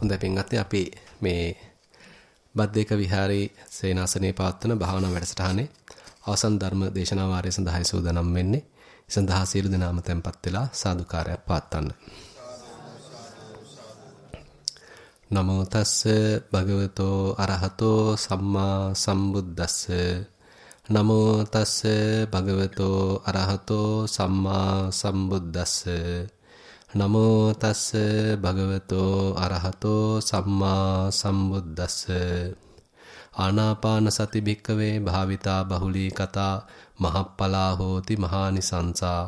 හොඳයි පින්වත්නි අපි මේ බද්දේක විහාරේ සේනාසනේ පවත්වන භාවනා වැඩසටහනේ අවසන් ධර්ම දේශනා වාරය සඳහායි සූදානම් වෙන්නේ. සඳහා සියලු දෙනාම tempත් වෙලා සාදුකාරයක් පවත්වන්න. නමෝ තස්ස භගවතෝ අරහතෝ සම්මා සම්බුද්දස්ස නමෝ තස්ස භගවතෝ අරහතෝ සම්මා සම්බුද්දස්ස නමෝ තස්ස භගවතෝ අරහතෝ සම්මා සම්බුද්දස්ස. ආනාපාන සති භික්කවේ භාවිතා බහුලී කතා මහප්පලා හෝති මහානිසංසා.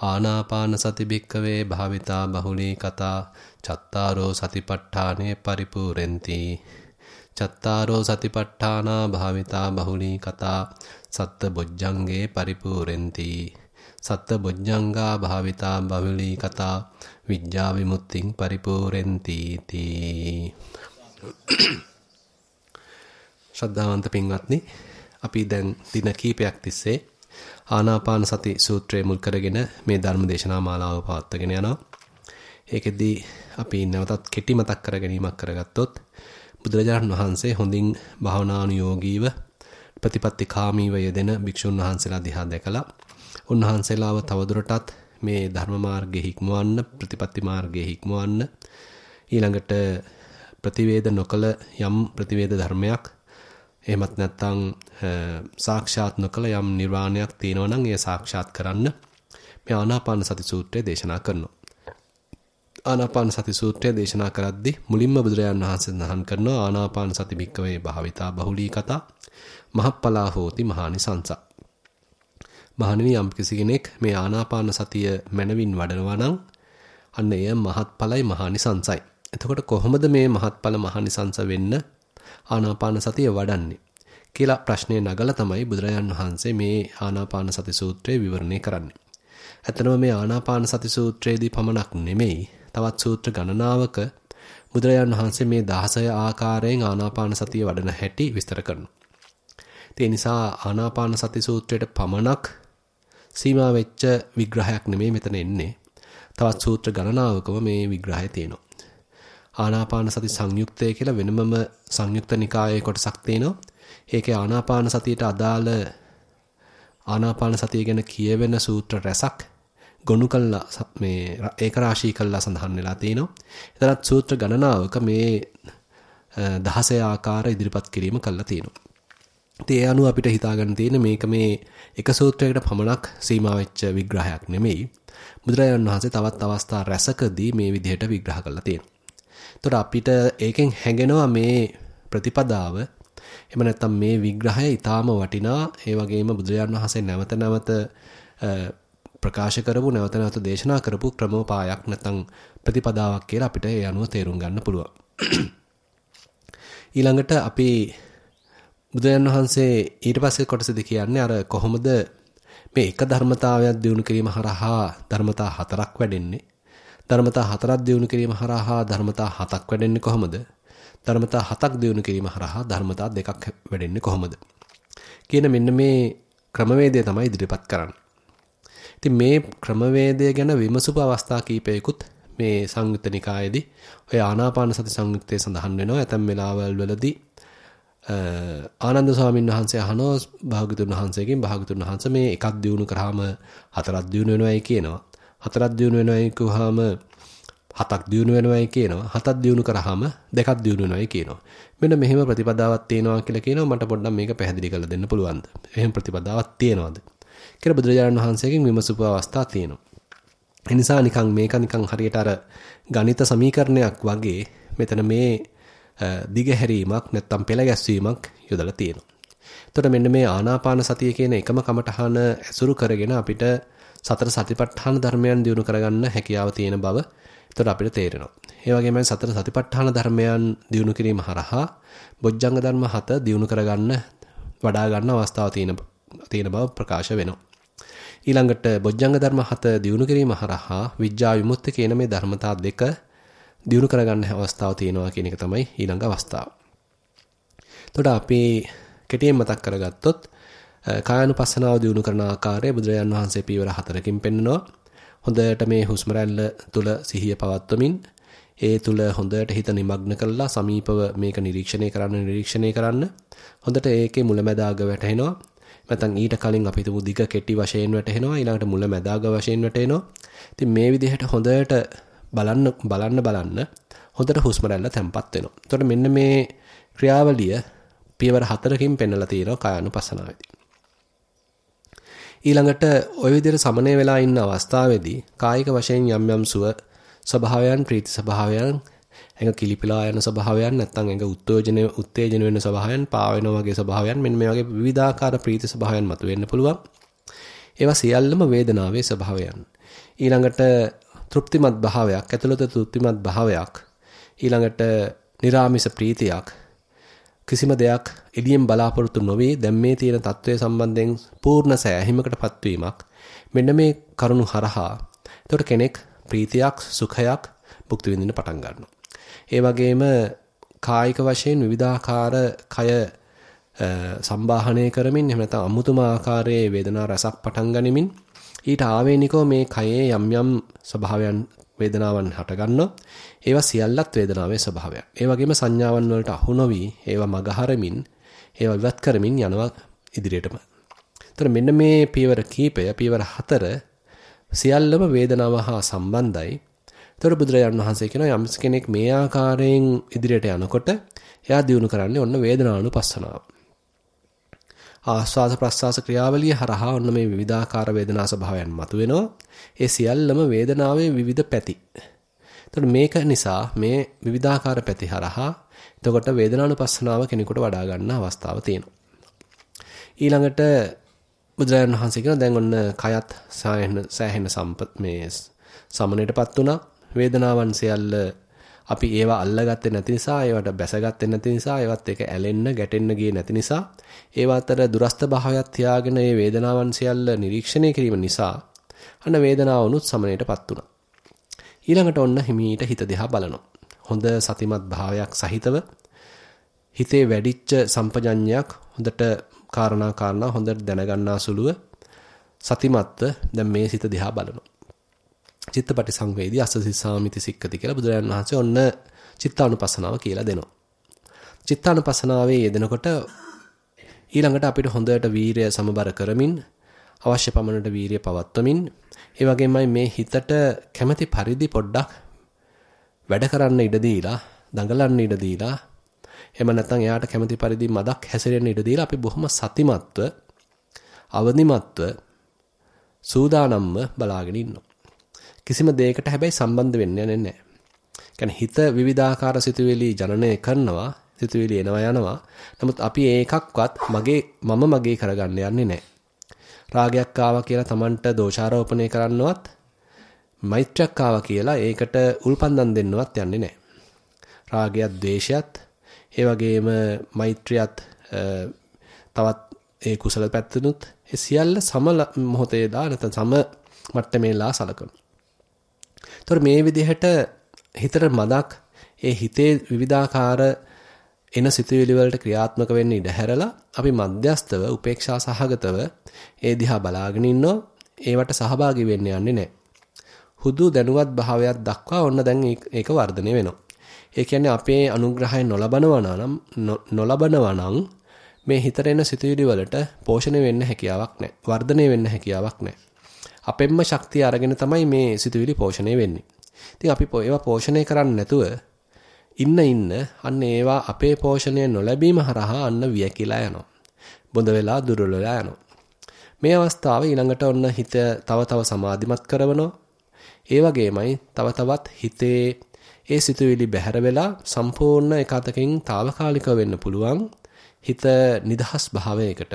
ආනාපාන සති භික්කවේ භාවිතා බහුලී කතා චත්තාරෝ සතිපට්ඨානේ පරිපූර්ෙන්ති චත්තාරෝ සතිපට්ඨානා භාවිතා බහුලී කතා සත්ත බොජ්ජංගේ පරිපූර්ෙන්ති සත්ත බොජ්ජංගා භාවිතා බහුලී කතා විඥා විමුක්තිං පරිපූර්ෙන්ති තී ශ්‍රද්ධාවන්ත පින්වත්නි අපි දැන් දින කීපයක් තිස්සේ ආනාපාන සති සූත්‍රය මුල් කරගෙන මේ ධර්ම දේශනා මාලාව පවත්වාගෙන යනවා. ඒකෙදී අපි නැවතත් කෙටි මතක් කර ගැනීමක් කරගත්තොත් බුදුරජාණන් වහන්සේ හොඳින් භාවනානුයෝගීව ප්‍රතිපත්ති කාමීව යෙදෙන භික්ෂුන් වහන්සේලා දිහා දැකලා උන්වහන්සේලාව තවදුරටත් මේ ධර්ම මාර්ගයේ හික්මවන්න ප්‍රතිපත්ති මාර්ගයේ හික්මවන්න ඊළඟට ප්‍රතිවේද නොකල යම් ප්‍රතිවේද ධර්මයක් එහෙමත් නැත්නම් සාක්ෂාත් නොකල යම් නිර්වාණයක් තියෙනවා නම් ඒ සාක්ෂාත් කරන්න මේ ආනාපාන සති සූත්‍රය දේශනා කරනවා. ආනාපාන සති සූත්‍රය දේශනා කරද්දී මුලින්ම බුදුරජාන් වහන්සේ සඳහන් කරනවා ආනාපාන සති භික්කවේ භාවිතා බහුලී කතා මහප්පලා හෝති මහානිසංස. මහණෙනි යම් කෙනෙක් මේ ආනාපාන සතිය මනවින් වඩනවා නම් අන්න එය මහත්ඵලයි මහානිසංසයි. එතකොට කොහොමද මේ මහත්ඵල මහානිසංස වෙන්න ආනාපාන සතිය වඩන්නේ කියලා ප්‍රශ්නේ නගලා තමයි බුදුරජාන් වහන්සේ මේ ආනාපාන සති සූත්‍රය විවරණය කරන්නේ. ඇත්තනම මේ ආනාපාන සති සූත්‍රයේදී පමණක් නෙමෙයි තවත් සූත්‍ර ගණනාවක බුදුරජාන් වහන්සේ මේ 16 ආකාරයෙන් ආනාපාන සතිය වඩන හැටි විස්තර කරනවා. ඒ නිසා ආනාපාන සති සූත්‍රයට පමණක් සීමා වෙච්ච විග්‍රහයක් නෙමෙයි මෙතන එන්නේ. තවත් සූත්‍ර ගණනාවකම මේ විග්‍රහය තියෙනවා. ආනාපාන සති සංයුක්තය කියලා වෙනමම සංයුක්ත නිකායේ කොටසක් තියෙනවා. ඒකේ ආනාපාන සතියට අදාළ ආනාපාන සතිය ගැන කියවෙන සූත්‍ර රැසක් ගොනු කළා මේ ඒක රාශී කළා සඳහන් වෙලා තිනවා. එතරම් සූත්‍ර ගණනාවක මේ 16 ආකාර ඉදිරිපත් කිරීම කළා තියෙනවා. ඉතින් ඒ අනුව අපිට හිතා ගන්න තියෙන මේක මේ එක සූත්‍රයකට පමණක් සීමා වෙච්ච විග්‍රහයක් නෙමෙයි. බුදුරජාණන් වහන්සේ තවත් අවස්ථා රැසකදී මේ විදිහට විග්‍රහ කරලා තියෙනවා. එතකොට අපිට ඒකෙන් හැඟෙනවා මේ ප්‍රතිපදාව එහෙම නැත්නම් මේ විග්‍රහය ඊටාම වටිනා ඒ වගේම බුදුරජාණන් වහන්සේ නැවත නැවත ප්‍රකාශ කරපු නැවත නැවත දේශනා කරපු ක්‍රමෝපායක් නැත්නම් ප්‍රතිපදාවක් කියලා අපිට ඒ අනුව තේරුම් ගන්න පුළුවන්. ඊළඟට අපි බුදුන් වහන්සේ ඊට පස්සේ කොටසදී කියන්නේ අර කොහොමද මේ එක ධර්මතාවයක් දිනු කිරීම හරහා ධර්මතා හතරක් වැඩෙන්නේ. ධර්මතා හතරක් දිනු කිරීම හරහා ධර්මතා හතක් වැඩෙන්නේ කොහොමද? ධර්මතා හතක් දිනු කිරීම හරහා ධර්මතා දෙකක් වැඩෙන්නේ කොහොමද? කියන මෙන්න මේ ක්‍රමවේදය තමයි ඉදිරිපත් කරන්නේ. ඉතින් මේ ක්‍රමවේදය ගැන විමසුපු අවස්ථා කීපයකුත් මේ සංයුත්ත නිකායේදී ඔය ආනාපාන සති සංයුත්තේ සඳහන් වෙනවා. ඇතැම් වෙලාවල් වලදී ආනන්ද ස්වාමීන් වහන්සේ අහනවා භාගතුන් වහන්සේගෙන් භාගතුන් වහන්සේ මේ එකක් දිනු කරාම හතරක් දිනු වෙනවයි කියනවා. හතරක් දිනු වෙනවයි කිව්වහම හතක් දිනු වෙනවයි කියනවා. හතක් දිනු කරාම දෙකක් දිනු වෙනවයි කියනවා. මෙන්න මෙහෙම ප්‍රතිපදාවක් තියෙනවා කියලා කියනවා මට පොඩ්ඩක් මේක පැහැදිලි කරලා දෙන්න පුළුවන්ද? එහෙම ප්‍රතිපදාවක් තියෙනවද? කියලා බුදුරජාණන් වහන්සේගෙන් විමසපු අවස්ථා තියෙනවා. ඒ නිසා නිකන් මේක නිකන් හරියට අර ගණිත සමීකරණයක් වගේ මෙතන මේ දිගහැරීමක් නැත්තම් පෙළ ගැස්වීමක් යොදලා තියෙනවා. එතකොට මෙන්න මේ ආනාපාන සතිය කියන එකම කමඨහන ඇසුරු කරගෙන අපිට සතර සතිපට්ඨාන ධර්මයන් දිනු කරගන්න හැකියාව තියෙන බව එතකොට අපිට තේරෙනවා. ඒ වගේම සතර සතිපට්ඨාන ධර්මයන් දිනු කිරීම හරහා බොජ්ජංග ධර්ම හත දිනු කරගන්න වඩා ගන්න අවස්ථාව තියෙන තියෙන බව ප්‍රකාශ වෙනවා. ඊළඟට බොජ්ජංග ධර්ම හත දිනු කිරීම හරහා විඥා විමුක්ති කියන මේ ධර්මතා දෙක දිනු කරගන්න අවස්ථාව තියෙනවා කියන එක තමයි ඊළඟ අවස්ථාව. එතකොට අපි කෙටියෙන් මතක් කරගත්තොත් කායानुපස්සනාව දිනු කරන ආකාරය බුදුරජාන් වහන්සේ පීවර හතරකින් පෙන්නනවා. හොඳට මේ හුස්ම තුල සිහිය පවත්වමින් ඒ තුල හොඳට හිත නිමග්න කරලා සමීපව මේක නිරීක්ෂණය කරන්න නිරීක්ෂණය කරන්න හොඳට ඒකේ මුලැමැදාග වැටහෙනවා නැත්නම් ඊට කලින් අපි තුමු දිග කෙටි වශයෙන් වැටෙනවා ඊළඟට මුලැමැදාග වශයෙන් වැටෙනවා ඉතින් මේ විදිහට හොඳට බලන්න බලන්න බලන්න හොඳට හුස්ම රැල්ල තැම්පත් වෙනවා. එතකොට මෙන්න මේ ක්‍රියාවලිය පියවර හතරකින් පෙන්වලා තියෙනවා කායानुපසනාවේදී. ඊළඟට ওই විදිහට සමනය වෙලා ඉන්න අවස්ථාවේදී කායික වශයෙන් යම් යම් සුව ස්වභාවයන් ප්‍රීති ස්වභාවයන් ඇඟ කිලිපිලා යන ස්වභාවයන් නැත්නම් ඇඟ උත්තේජන උත්තේජන වෙන ස්වභාවයන් පාවෙන වගේ ස්වභාවයන් මෙන්න මේ වගේ විවිධාකාර ප්‍රීති ස්වභාවයන් මතුවෙන්න පුළුවන්. ඒවා සියල්ලම වේදනාවේ ස්වභාවයන්. ඊළඟට තෘප්තිමත් භාවයක් ඇතුළත තෘප්තිමත් භාවයක් ඊළඟට निराமிස ප්‍රීතියක් කිසිම දෙයක් එළියෙන් බලාපොරොත්තු නොවේ. දැන් මේ තියෙන தત્ත්වය සම්බන්ධයෙන් පූර්ණ සෑහීමකටපත් වීමක් මෙන්න මේ කරුණු හරහා එතකොට කෙනෙක් ප්‍රීතියක් සුඛයක් භුක්ති විඳින්න පටන් ගන්නවා. ඒ වගේම කායික වශයෙන් විවිධාකාර කය සම්බාහනය කරමින් එහෙම නැත්නම් අමුතුම ආකාරයේ වේදනා රසක් පටන් ගනිමින් ඊට ආවේනිකව මේ කයේ යම් යම් ස්වභාවයන් වේදනාවන් හටගන්නවා. ඒවා සියල්ලත් වේදනාවේ ස්වභාවයක්. ඒ වගේම සංඥාවන් වලට අහු නොවි ඒවා මගහරමින් ඒවා ඉවත් කරමින් යනවා ඉදිරියටම. එතන මෙන්න මේ පියවර කීපය පියවර හතර සියල්ලම වේදනාව හා සම්බන්ධයි. එතකොට බුදුරජාණන් වහන්සේ කියනවා යම් කෙනෙක් මේ ආකාරයෙන් ඉදිරියට යනකොට එයා දිනු කරන්නේ ඔන්න වේදනානුපස්සනාව. ආස්වාද ප්‍රස්වාස ක්‍රියාවලිය හරහා ඔන්න මේ විවිධාකාර වේදනා ස්වභාවයන් මතුවෙනවා. ඒ සියල්ලම වේදනාවේ විවිධ පැති. එතකොට මේක නිසා මේ විවිධාකාර පැති හරහා එතකොට වේදනානුපස්සනාව කෙනෙකුට වඩා ගන්න අවස්ථාව තියෙනවා. ඊළඟට බුදුරජාණන් වහන්සේ කියන දැන් ඔන්න කයත් සෑහෙන සෑහෙන සම්පත් මේ සමනයටපත් වුණා. වේදනාවන් සියල්ල අපි ඒවා අල්ලගත්තේ නැති නිසා ඒවට බැසගත්තේ නැති නිසා ඒවත් එක ඇලෙන්න ගැටෙන්න ගියේ නැති නිසා ඒවා අතර දුරස්ත භාවයක් තියාගෙන මේ වේදනාවන් සියල්ල නිරීක්ෂණය කිරීම නිසා අන්න වේදනාවනුත් සමනයටපත් වුණා. ඊළඟට ඔන්න හිමීට හිත දිහා බලනවා. හොඳ සතිමත් භාවයක් සහිතව හිතේ වැඩිච්ච සම්පජඤ්ඤයක් හොඳට කාරණා කාරණා හොඳට දැනගන්නා සුළුව සතිමත්ව දැන් මේ සිත දිහා බලනවා. චිත්තපටි සංවේදී අසසිසාමිති සික්කති කියලා බුදුරජාණන් වහන්සේ ඔන්න චිත්තානුපස්සනාව කියලා දෙනවා. චිත්තානුපස්සනාවේ යෙදෙනකොට ඊළඟට අපිට හොඳට වීරය සමබර කරමින් අවශ්‍ය පමණට වීරිය පවත්වමින් ඒ වගේමයි මේ හිතට කැමැති පරිදි පොඩ්ඩක් වැඩ කරන්න ඉඩ දීලා දඟලන්න ඉඩ දීලා එහෙම නැත්නම් එයාට කැමැති පරිදි මදක් හැසිරෙන්න ඉඩ දීලා අපි බොහොම සතිමත්ව අවදිමත්ව සූදානම්ව බලාගෙන ඉන්නවා. කිසිම දෙයකට හැබැයි සම්බන්ධ වෙන්නේ නැහැ. කියන්නේ හිත විවිධාකාර සිතුවිලි ජනනය කරනවා, සිතුවිලි එනවා යනවා. නමුත් අපි ඒකක්වත් මගේ මම මගේ කරගන්න යන්නේ නැහැ. රාගයක් ආවා කියලා Tamanට දෝෂාරෝපණය කරන්නවත් මෛත්‍රියක් ආවා කියලා ඒකට උල්පන්දම් දෙන්නවත් යන්නේ නැහැ. රාගයත්, ද්වේෂයත්, ඒ වගේම මෛත්‍රියත් තවත් ඒ කුසල පැත්තනුත් ඒ සියල්ල සම මොහොතේ දා නැත්නම් සම මට්ටමේලා සලකනවා. ඒතර මේ විදිහට හිතට මදක් ඒ හිතේ විවිධාකාර එන සිතුවිලි වලට ක්‍රියාත්මක වෙන්න ඉඩ හැරලා අපි මධ්‍යස්තව උපේක්ෂා සහගතව ඒ දිහා බලාගෙන ඉන්නෝ ඒවට සහභාගී වෙන්න යන්නේ නැහැ. හුදු දැනුවත් භාවයක් දක්වා ඔන්න දැන් ඒක වර්ධනය වෙනවා. ඒ කියන්නේ අපේ අනුග්‍රහය නොලබනවා නම් නොලබනවා නම් මේ හිතට එන සිතුවිලි වලට පෝෂණය වෙන්න හැකියාවක් නැහැ. වර්ධනය වෙන්න හැකියාවක් නැහැ. අපෙන්ම ශක්තිය අරගෙන තමයි මේ සිතුවිලි පෝෂණය වෙන්නේ. ඉතින් අපි ඒවා පෝෂණය කරන්නේ නැතුව ඉන්න ඉන්න අන්න ඒවා අපේ පෝෂණය නොලැබීම හරහා අන්න වියකිලා යනවා. බොඳ වෙලා දුර්වල වෙලා යනවා. මේ අවස්ථාව ඊළඟට ඔන්න හිත තව තව සමාධිමත් කරවනවා. ඒ වගේමයි තව තවත් හිතේ ඒ සිතුවිලි බැහැර වෙලා සම්පූර්ණ එකතකින් తాවකාලිකව වෙන්න පුළුවන් හිත නිදහස් භාවයකට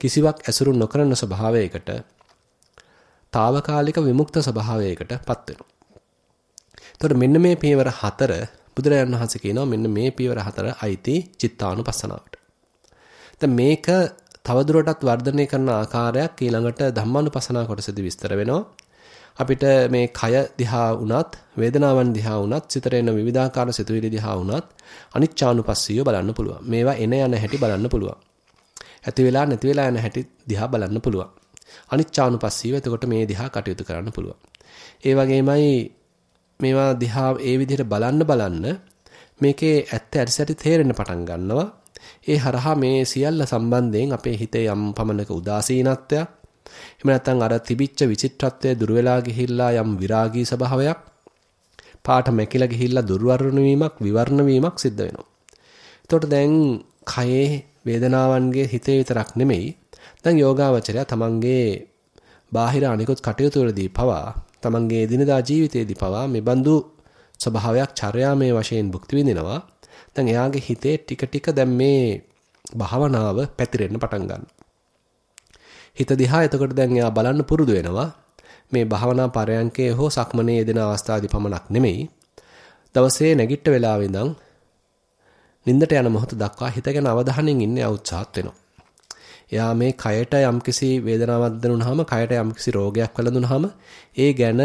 කිසිවක් ඇසුරු නොකරන ස්වභාවයකට తాවකාලික විමුක්ත ස්වභාවයකටපත් වෙනවා. එතකොට මෙන්න මේ පියවර හතර බුදුරජාණන් වහන්සේ කියනවා මෙන්න මේ පියවර හතර අයිති චිත්තානුපස්සනාවට. දැන් මේක තවදුරටත් වර්ධනය කරන ආකාරයක් ඊළඟට ධම්මානුපස්සනා කොටසදී විස්තර වෙනවා. අපිට මේ කය දිහා වුණත් වේදනාවන් දිහා වුණත් සිතට එන විවිධාකාර සිතුවිලි දිහා වුණත් අනිච්චානුපස්සීව බලන්න පුළුවන්. මේවා එන යන හැටි බලන්න පුළුවන්. ඇති වෙලා නැති වෙලා යන හැටි දිහා බලන්න පුළුවන්. අනිච්චානුපස්සීව එතකොට මේ දිහා කටයුතු කරන්න පුළුවන්. ඒ වගේමයි මේවා දිහා ඒ විදිහට බලන්න බලන්න මේකේ ඇත්ත ඇරිසැටි තේරෙන්න පටන් ගන්නවා. ඒ හරහා මේ සියල්ල සම්බන්ධයෙන් අපේ හිතේ යම් පමණක උදාසීනත්වයක් එහෙම නැත්නම් අර තිබිච්ච විචිත්‍රත්වය දුර වෙලා ගිහිල්ලා යම් විරාගී ස්වභාවයක් පාට මැකිලා ගිහිල්ලා දුර්වර්ණ වීමක් විවර්ණ වීමක් සිද්ධ වෙනවා. එතකොට දැන් කයේ වේදනාවන්ගේ හිතේ විතරක් නෙමෙයි දැන් යෝගාවචරය තමන්ගේ බාහිර අනිකුත් කටයුතු වලදී පවා තමන්ගේ එදිනදා ජීවිතයේදී පවා මේ බඳු ස්වභාවයක් චර්යාමය වශයෙන් භුක්ති විඳිනවා. දැන් එයාගේ හිතේ ටික ටික දැන් මේ භාවනාව පැතිරෙන්න පටන් ගන්නවා. හිත දිහා එතකොට දැන් එයා බලන්න පුරුදු වෙනවා. මේ භාවනා පරයන්කේ හෝ සක්මනේ යෙදෙන අවස්ථාවේදී පමණක් නෙමෙයි. දවසේ නැගිට වෙලාවෙ ඉඳන් නින්දට යන මොහොත දක්වා හිත ගැන අවධානයෙන් ඉන්න උත්සාහත් වෙනවා. එයා මේ කයට යම්කිසි වේදනාවක් දැනුනහම කයට යම්කිසි රෝගයක් වැළඳුනහම ඒ ගැන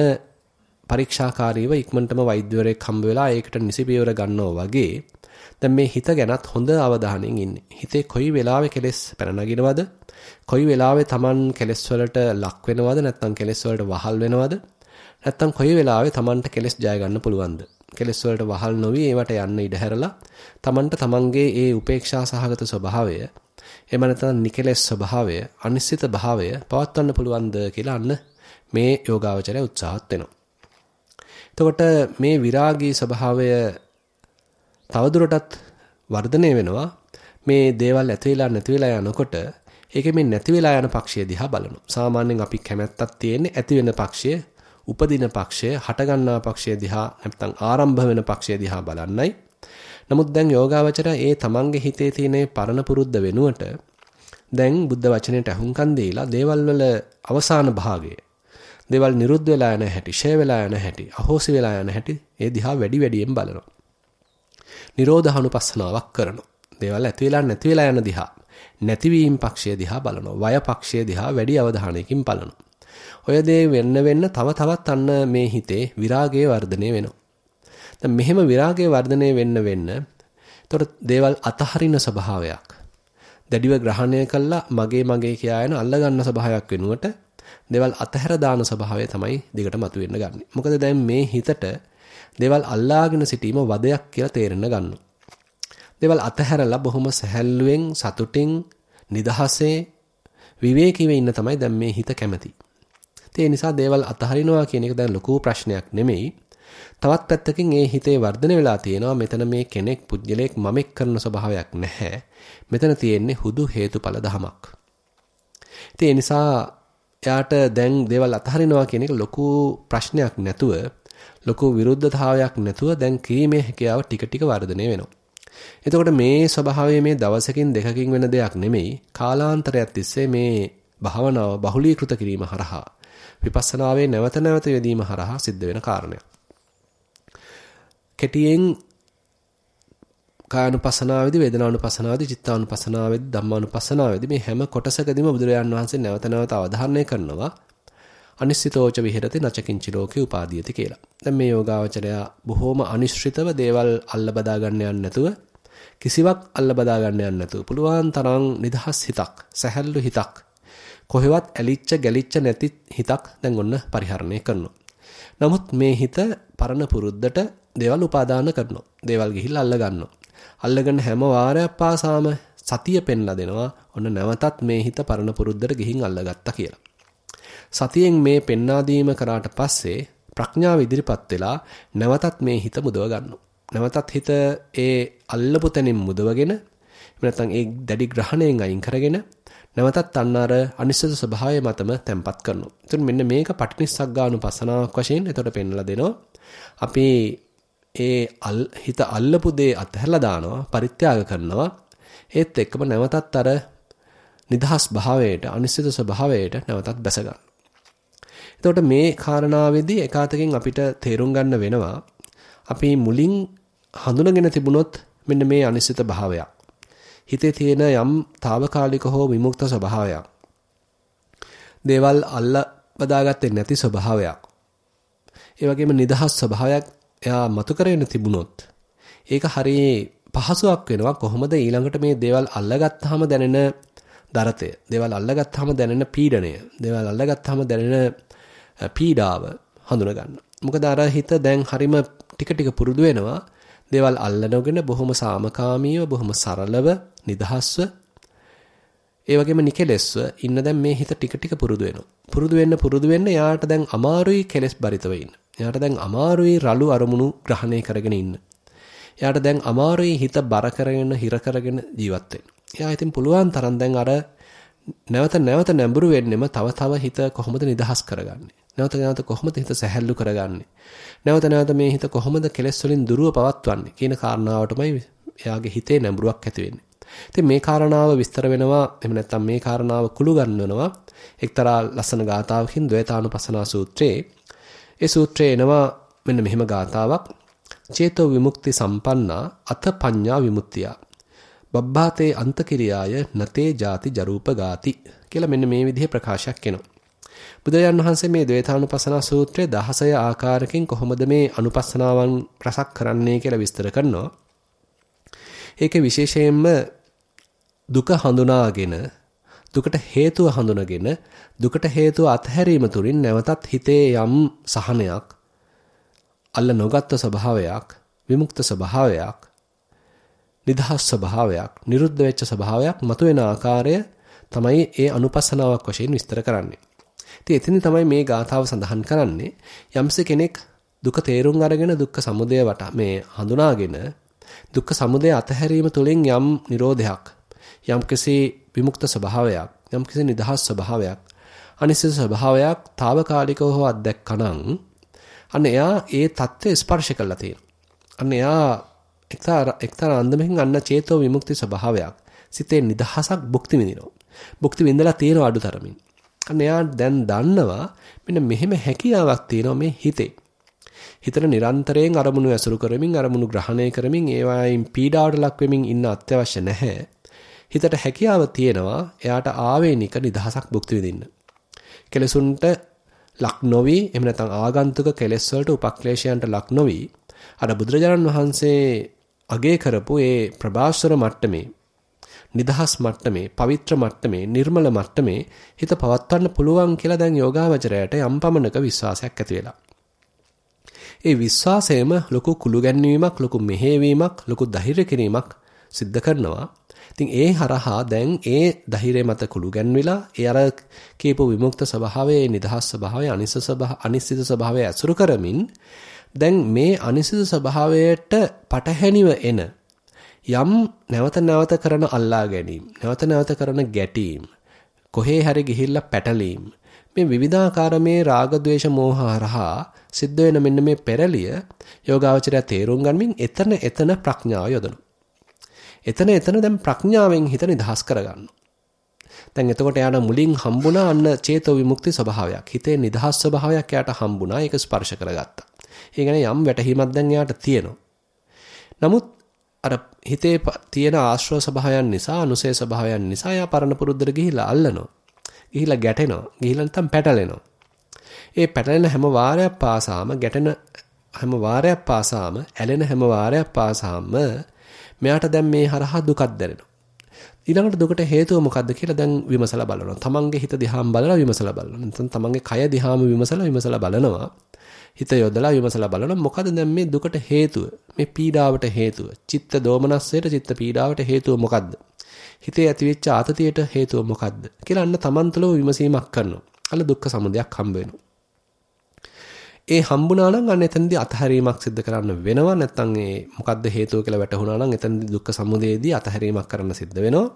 පරීක්ෂාකාරීව ඉක්මනටම වෛද්‍යවරයෙක් හම්බ වෙලා ඒකට නිසි පියවර ගන්නවා වගේ දැන් මේ හිත ගැනත් හොඳ අවධානයෙන් ඉන්නේ. හිතේ කොයි වෙලාවෙ කෙලෙස් පැන නගිනවද? කොයි වෙලාවෙ Taman කෙලෙස් වලට ලක් වෙනවද? නැත්නම් කෙලෙස් වලට වහල් වෙනවද? නැත්නම් කොයි වෙලාවෙ Tamanට කෙලෙස් ජය ගන්න පුළුවන්ද? කෙලෙස් වලට වහල් නොවි ඒවට යන්න ඉඩ හැරලා Tamanට Tamanගේ ඒ උපේක්ෂා සහගත ස්වභාවය එහෙම නැත්නම් නිකලස් ස්වභාවය අනිශ්චිත භාවය පවත්වන්න පුළුවන්ද කියලා අන්න මේ යෝගාවචරය උත්සාහත් වෙනවා. එතකොට මේ විරාගී ස්වභාවය තවදුරටත් වර්ධනය වෙනවා මේ දේවල් ඇති වෙලා නැති වෙලා යනකොට ඒකේ මේ නැති වෙලා යන පක්ෂය දිහා බලනවා. සාමාන්‍යයෙන් අපි කැමැත්තක් තියෙන්නේ ඇති වෙන පක්ෂය, උපදින පක්ෂය, හට ගන්නා පක්ෂය දිහා නැත්නම් ආරම්භ වෙන පක්ෂය දිහා බලන්නයි. නමුත් දැන් යෝගාවචරය ඒ තමන්ගේ හිතේ තියෙන පරණ පුරුද්ද වෙනුවට දැන් බුද්ධ වචනයට අහුම්කන් දීලා දේවල් වල අවසාන භාගය දේවල් නිරුද්ධ වෙලා යන හැටි, ෂය වෙලා යන හැටි, අහෝසි වෙලා යන හැටි ඒ දිහා වැඩි වැඩියෙන් බලනවා. නිරෝධානුපස්සනාවක් කරනවා. දේවල් ඇති වෙලා නැති වෙලා යන දිහා, නැතිවීම පක්ෂය දිහා බලනවා. වය පක්ෂය දිහා වැඩි අවධානයකින් බලනවා. ඔය දේ වෙන්න වෙන්න තව තවත් අන්න මේ හිතේ විරාගයේ වර්ධනය වෙනවා. දැන් මෙහෙම විරාගයේ වර්ධනය වෙන්න වෙන්න එතකොට දේවල් අතහරින ස්වභාවයක් දැඩිව ග්‍රහණය කළා මගේ මගේ කියාගෙන අල්ල ගන්න ස්වභාවයක් වෙනුවට දේවල් අතහැර දාන ස්වභාවය තමයි දිගට මතුවෙන්න ගන්න. මොකද දැන් මේ හිතට දේවල් අල්ලාගෙන සිටීම වදයක් කියලා තේරෙන්න ගන්නවා. දේවල් අතහැරලා බොහොම සැහැල්ලුවෙන් සතුටින් නිදහසේ විවේකීව ඉන්න තමයි දැන් මේ හිත කැමති. ඒ නිසා දේවල් අතහරිනවා කියන එක දැන් ලොකු ප්‍රශ්නයක් නෙමෙයි. තවත් පැත්තකින් ඒ හිතේ වර්ධනය වෙලා තියෙනවා මෙතන මේ කෙනෙක් පුජ්‍යලයක් මමෙක් කරන ස්වභාවයක් නැහැ. මෙතන තියෙන්නේ හුදු හේතුඵල ධමයක්. ඉතින් ඒ නිසා එයාට දැන් දේවල් අතහරිනවා කියන එක ලොකු ප්‍රශ්නයක් නැතුව ලොකු විරුද්ධතාවයක් නැතුව දැන් කීමේ හැකියාව ටික ටික වර්ධනය වෙනවා. එතකොට මේ ස්වභාවය මේ දවසකින් දෙකකින් වෙන දෙයක් නෙමෙයි කාලාන්තරයක් තිස්සේ මේ භාවනාව බහුලීකృత කිරීම හරහා විපස්සනාවේ නැවත නැවත යෙදීම හරහා සිද්ධ වෙන කාරණයක්. කෙටියෙන් කායानुපසනාවේදී වේදනානුපසනාවේදී චිත්තානුපසනාවේදී ධම්මානුපසනාවේදී මේ හැම කොටසකදීම බුදුරජාන් වහන්සේ නැවත නැවත අවධාරණය කරනවා අනිශ්චිතෝච විහෙරති නචකින්චි ලෝකේ උපාදීයති කියලා. දැන් මේ යෝගාවචරය බොහොම අනිශ්චිතව දේවල් අල්ල බදා ගන්න යන්නේ නැතුව කිසිවක් අල්ල බදා ගන්න යන්නේ නැතුව පුළුවන් තරම් නිදහස් හිතක්, සැහැල්ලු හිතක්, කොහෙවත් ඇලිච්ච ගැලිච්ච නැති හිතක් දැන් ඔන්න පරිහරණය කරනවා. නමුත් මේ හිත පරණ පුරුද්දට දේවල් උපාදාන කරනවා. දේවල් ගිහිල්ලා අල්ල ගන්නවා. අල්ලගෙන හැම වාරයක් පාසාම සතිය පෙන්ලා දෙනවා. ඔන්න නැවතත් මේ හිත පරණ පුරුද්දට ගිහින් අල්ලගත්තා කියලා. සතියෙන් මේ පෙන්වා දීම කරාට පස්සේ ප්‍රඥාව ඉදිරිපත් වෙලා නැවතත් මේ හිත මුදව ගන්නවා. නැවතත් හිත ඒ අල්ලපු තැනින් මුදවගෙන නැත්නම් ඒ දැඩි ග්‍රහණයෙන් අයින් කරගෙන නැවතත් අන්න අර අනිශ්චිත ස්වභාවය මතම තැම්පත් කරනවා. එතකොට මෙන්න මේක පටිනිස්සග්ගානුපස්සනාවක් වශයෙන් එතකොට පෙන්වලා දෙනවා. අපි ඒ හිත අල්ලපු දේ අතහැරලා දානවා, පරිත්‍යාග කරනවා. ඒත් එක්කම නැවතත් අර නිදහස් භාවයට, අනිශ්චිත ස්වභාවයට නැවතත් බැස ගන්නවා. එතකොට මේ කාරණාවේදී එකාතකින් අපිට තේරුම් ගන්න වෙනවා අපි මුලින් හඳුනගෙන තිබුණොත් මෙන්න මේ අනිශ්චිත භාවයක්. හිතේ තියෙන යම් తాවකාලික හෝ විමුක්ත ස්වභාවයක්. දේවල් අල්ල බදාගත්තේ නැති ස්වභාවයක්. ඒ වගේම නිදහස් ස්වභාවයක් එයා මතු කරගෙන තිබුණොත් ඒක හරිය පහසුවක් වෙනවා කොහොමද ඊළඟට මේ දේවල් අල්ලගත්තාම දැනෙන දරතය දේවල් අල්ලගත්තාම දැනෙන පීඩණය දේවල් අල්ලගත්තාම දැනෙන පීඩාව හඳුන ගන්න. මොකද අර හිත දැන් හරිම ටික ටික පුරුදු වෙනවා. දේවල් අල්ලනගෙන බොහොම සාමකාමීව බොහොම සරලව නිදහස්ව ඒ වගේම නිකලෙස්ව ඉන්න දැන් මේ හිත ටික ටික පුරුදු වෙනවා. පුරුදු වෙන්න පුරුදු වෙන්න යාට දැන් අමාරුයි කෙලස් බරිතව ඉන්න. යාට දැන් අමාරුයි රළු අරමුණු ග්‍රහණය කරගෙන ඉන්න. යාට දැන් අමාරුයි හිත බර කරගෙන හිර කරගෙන ජීවත් වෙන්න. එයා ඉතින් පුළුවන් තරම් දැන් අර නැවත නැවත නැඹුරු වෙන්නෙම තව තව හිත කොහොමද නිදහස් කරගන්නේ? නැවත නැවත කොහොමද හිත සැහැල්ලු කරගන්නේ? නැවත නැවත මේ හිත කොහොමද කෙලෙස් වලින් දුරව පවත්වන්නේ කියන කාරණාවටමයි එයාගේ හිතේ නැඹුරුවක් ඇති වෙන්නේ. ඉතින් මේ කාරණාව විස්තර වෙනවා එහෙම නැත්නම් මේ කාරණාව කුළු ගන්නනවා එක්තරා ලස්සන ගාතාවකින් ද්වේතානුපස්සනා සූත්‍රයේ ඒ සූත්‍රයේ එනවා මෙන්න මෙහෙම ගාතාවක් චේතෝ විමුක්ති සම්පන්නා අත පඤ්ඤා විමුක්තිය. බබ්බාතේ අන්තකිරියාය නතේ ಜಾති ජරූප ගාති කියලා මෙන්න මේ විදිහේ ප්‍රකාශයක් එනවා. බුදුරජාන් වහන්සේ මේ ද්වේතානුපස්සනා සූත්‍රයේ 16 ආකාරකින් කොහොමද මේ අනුපස්සනාවන් රසක් කරන්නේ කියලා විස්තර කරනවා. ඒකේ විශේෂයෙන්ම දුක හඳුනාගෙන දුකට හේතුව හඳුනගෙන දුකට හේතුව අත්හැරීම තුළින් නැවතත් හිතේ යම් සහනයක් අල්ල නොගත්තු ස්වභාවයක් විමුක්ත ස්වභාවයක් නිදහස් ස්වභාවයක් නිරුද්ධ වෙච්ච ස්වභාවයක් මතුවෙන ආකාරය තමයි ඒ අනුපස්සනාවක් වශයෙන් විස්තර කරන්නේ. ඉතින් එතනින් තමයි මේ ගාථාව සඳහන් කරන්නේ යම්ස කෙනෙක් දුක තේරුම් අරගෙන දුක්ඛ සමුදය වට මේ හඳුනාගෙන දුක්ඛ සමුදය අතහැරීම තුළින් යම් නිරෝධයක් යම්කිසි විමුක්ත ස්වභාවයක් යම්කිසි නිදහස් ස්වභාවයක් අනිසිත ස්වභාවයක් తాවකාලිකව හෝ අත්දැක්කනම් අන්න එයා ඒ தත්ත්වය ස්පර්ශ කළා තියෙනවා. අන්න එයා එක්තරා එක්තරා අන්දමකින් අන්න චේතෝ විමුක්ති ස්වභාවයක් සිතේ නිදහසක් භුක්ති විඳිනවා. භුක්ති විඳලා තියෙන අඩුතරමින්. අන්න එයා දැන් දන්නවා මෙන්න මෙහෙම හැකියාවක් තියෙනවා මේ හිතේ. හිතට නිරන්තරයෙන් අරමුණු ඇසුරු කරමින් අරමුණු ග්‍රහණය කරමින් ඒවායින් පීඩාවට ලක් වෙමින් ඉන්න අත්‍යවශ්‍ය නැහැ. හිතට හැකියාව තියෙනවා එයාට ආවේනික නිදහසක් භුක්ති විඳින්න. කෙලසුන්ට ලක් නොවි එහෙම නැත්නම් ආගන්තුක කෙලෙස් වලට උපක්ලේශයන්ට ලක් නොවි අර බුදුරජාණන් වහන්සේ අගේ කරපු ඒ ප්‍රභාස්වර මට්ටමේ නිදහස් මට්ටමේ පවිත්‍ර මට්ටමේ නිර්මල මට්ටමේ හිත පවත්වන්න පුළුවන් කියලා දැන් යෝගාවචරයට යම් පමණක විශ්වාසයක් ඇති වෙලා. ඒ විශ්වාසයම ලොකු කුළු ගැන්වීමක් ලොකු මෙහෙවීමක් ලොකු ධෛර්ය කිරීමක් සිද්ධ කරනවා. ඉතින් ඒ හරහා දැන් ඒ ධෛර්ය මත කුළු ගැන්විලා ඒ අර කීප විමුක්ත ස්වභාවයේ නිදහස් ස්වභාවය අනිස ස්වභාව අනිසිත ස්වභාවය අසුරු කරමින් දැන් මේ අනිසිත ස්වභාවයට පටහැනිව එන යම් නැවත නැවත කරන අල්ලා ගැනීම නැවත නැවත කරන ගැටීම් කොහේ හරි ගිහිල්ලා පැටලීම් මේ විවිධාකාර මේ රාග ద్వේෂ මෝහ හරහා සිද්ධ වෙන මෙන්න මේ පෙරලිය යෝගාවචරය තේරුම් ගනිමින් එතන එතන ප්‍රඥාව යොදනවා. එතන එතන දැන් ප්‍රඥාවෙන් හිත නිදහස් කරගන්නවා. දැන් එතකොට යාට මුලින් හම්බුණා අන්න චේතෝ විමුක්ති ස්වභාවයක්. හිතේ නිදහස් ස්වභාවයක් යාට හම්බුණා. ඒක ස්පර්ශ කරගත්තා. ඒ කියන්නේ යම් වැටහීමක් දැන් යාට තියෙනවා. නමුත් අර හිතේ තියෙන ආශ්‍රව ස්වභාවයන් නිසා, අනුසේ ස්වභාවයන් නිසා යා පරණ පුරුද්දට ගිහිලා අල්ලනවා. ගිහිලා ගැටෙනවා. ගිහිලා නැත්තම් පැටලෙනවා. ඒ පැටලෙන හැම වාරයක් පාසාම ගැටෙන හැම වාරයක් පාසාම ඇලෙන හැම වාරයක් පාසාම මෙයාට දැන් මේ හරහා දුකක් දැනෙනවා. ඊළඟට දුකට හේතුව මොකද්ද කියලා දැන් විමසලා බලනවා. තමන්ගේ හිත දිහාම බලලා විමසලා බලනවා. නැත්නම් තමන්ගේ කය දිහාම විමසලා විමසලා බලනවා. හිත යොදලා විමසලා බලනවා මොකද දැන් මේ දුකට හේතුව? මේ පීඩාවට හේතුව. චිත්ත දෝමනස්සයට චිත්ත පීඩාවට හේතුව මොකද්ද? හිතේ ඇතිවෙච්ච ආතතියට හේතුව මොකද්ද? කියලා අන්න තමන් තුළ විමසීමක් කරනවා. අන්න දුක්ඛ සමුදයක් හම්බ වෙනවා. ඒ හම්බුණා නම් අන්න එතනදී අතහැරීමක් සිද්ධ කරන්න වෙනවා. නැත්නම් ඒ මොකද්ද හේතුව කියලා වැටහුණා නම් එතනදී දුක්ඛ සමුදයේදී අතහැරීමක් කරන්න සිද්ධ වෙනවා.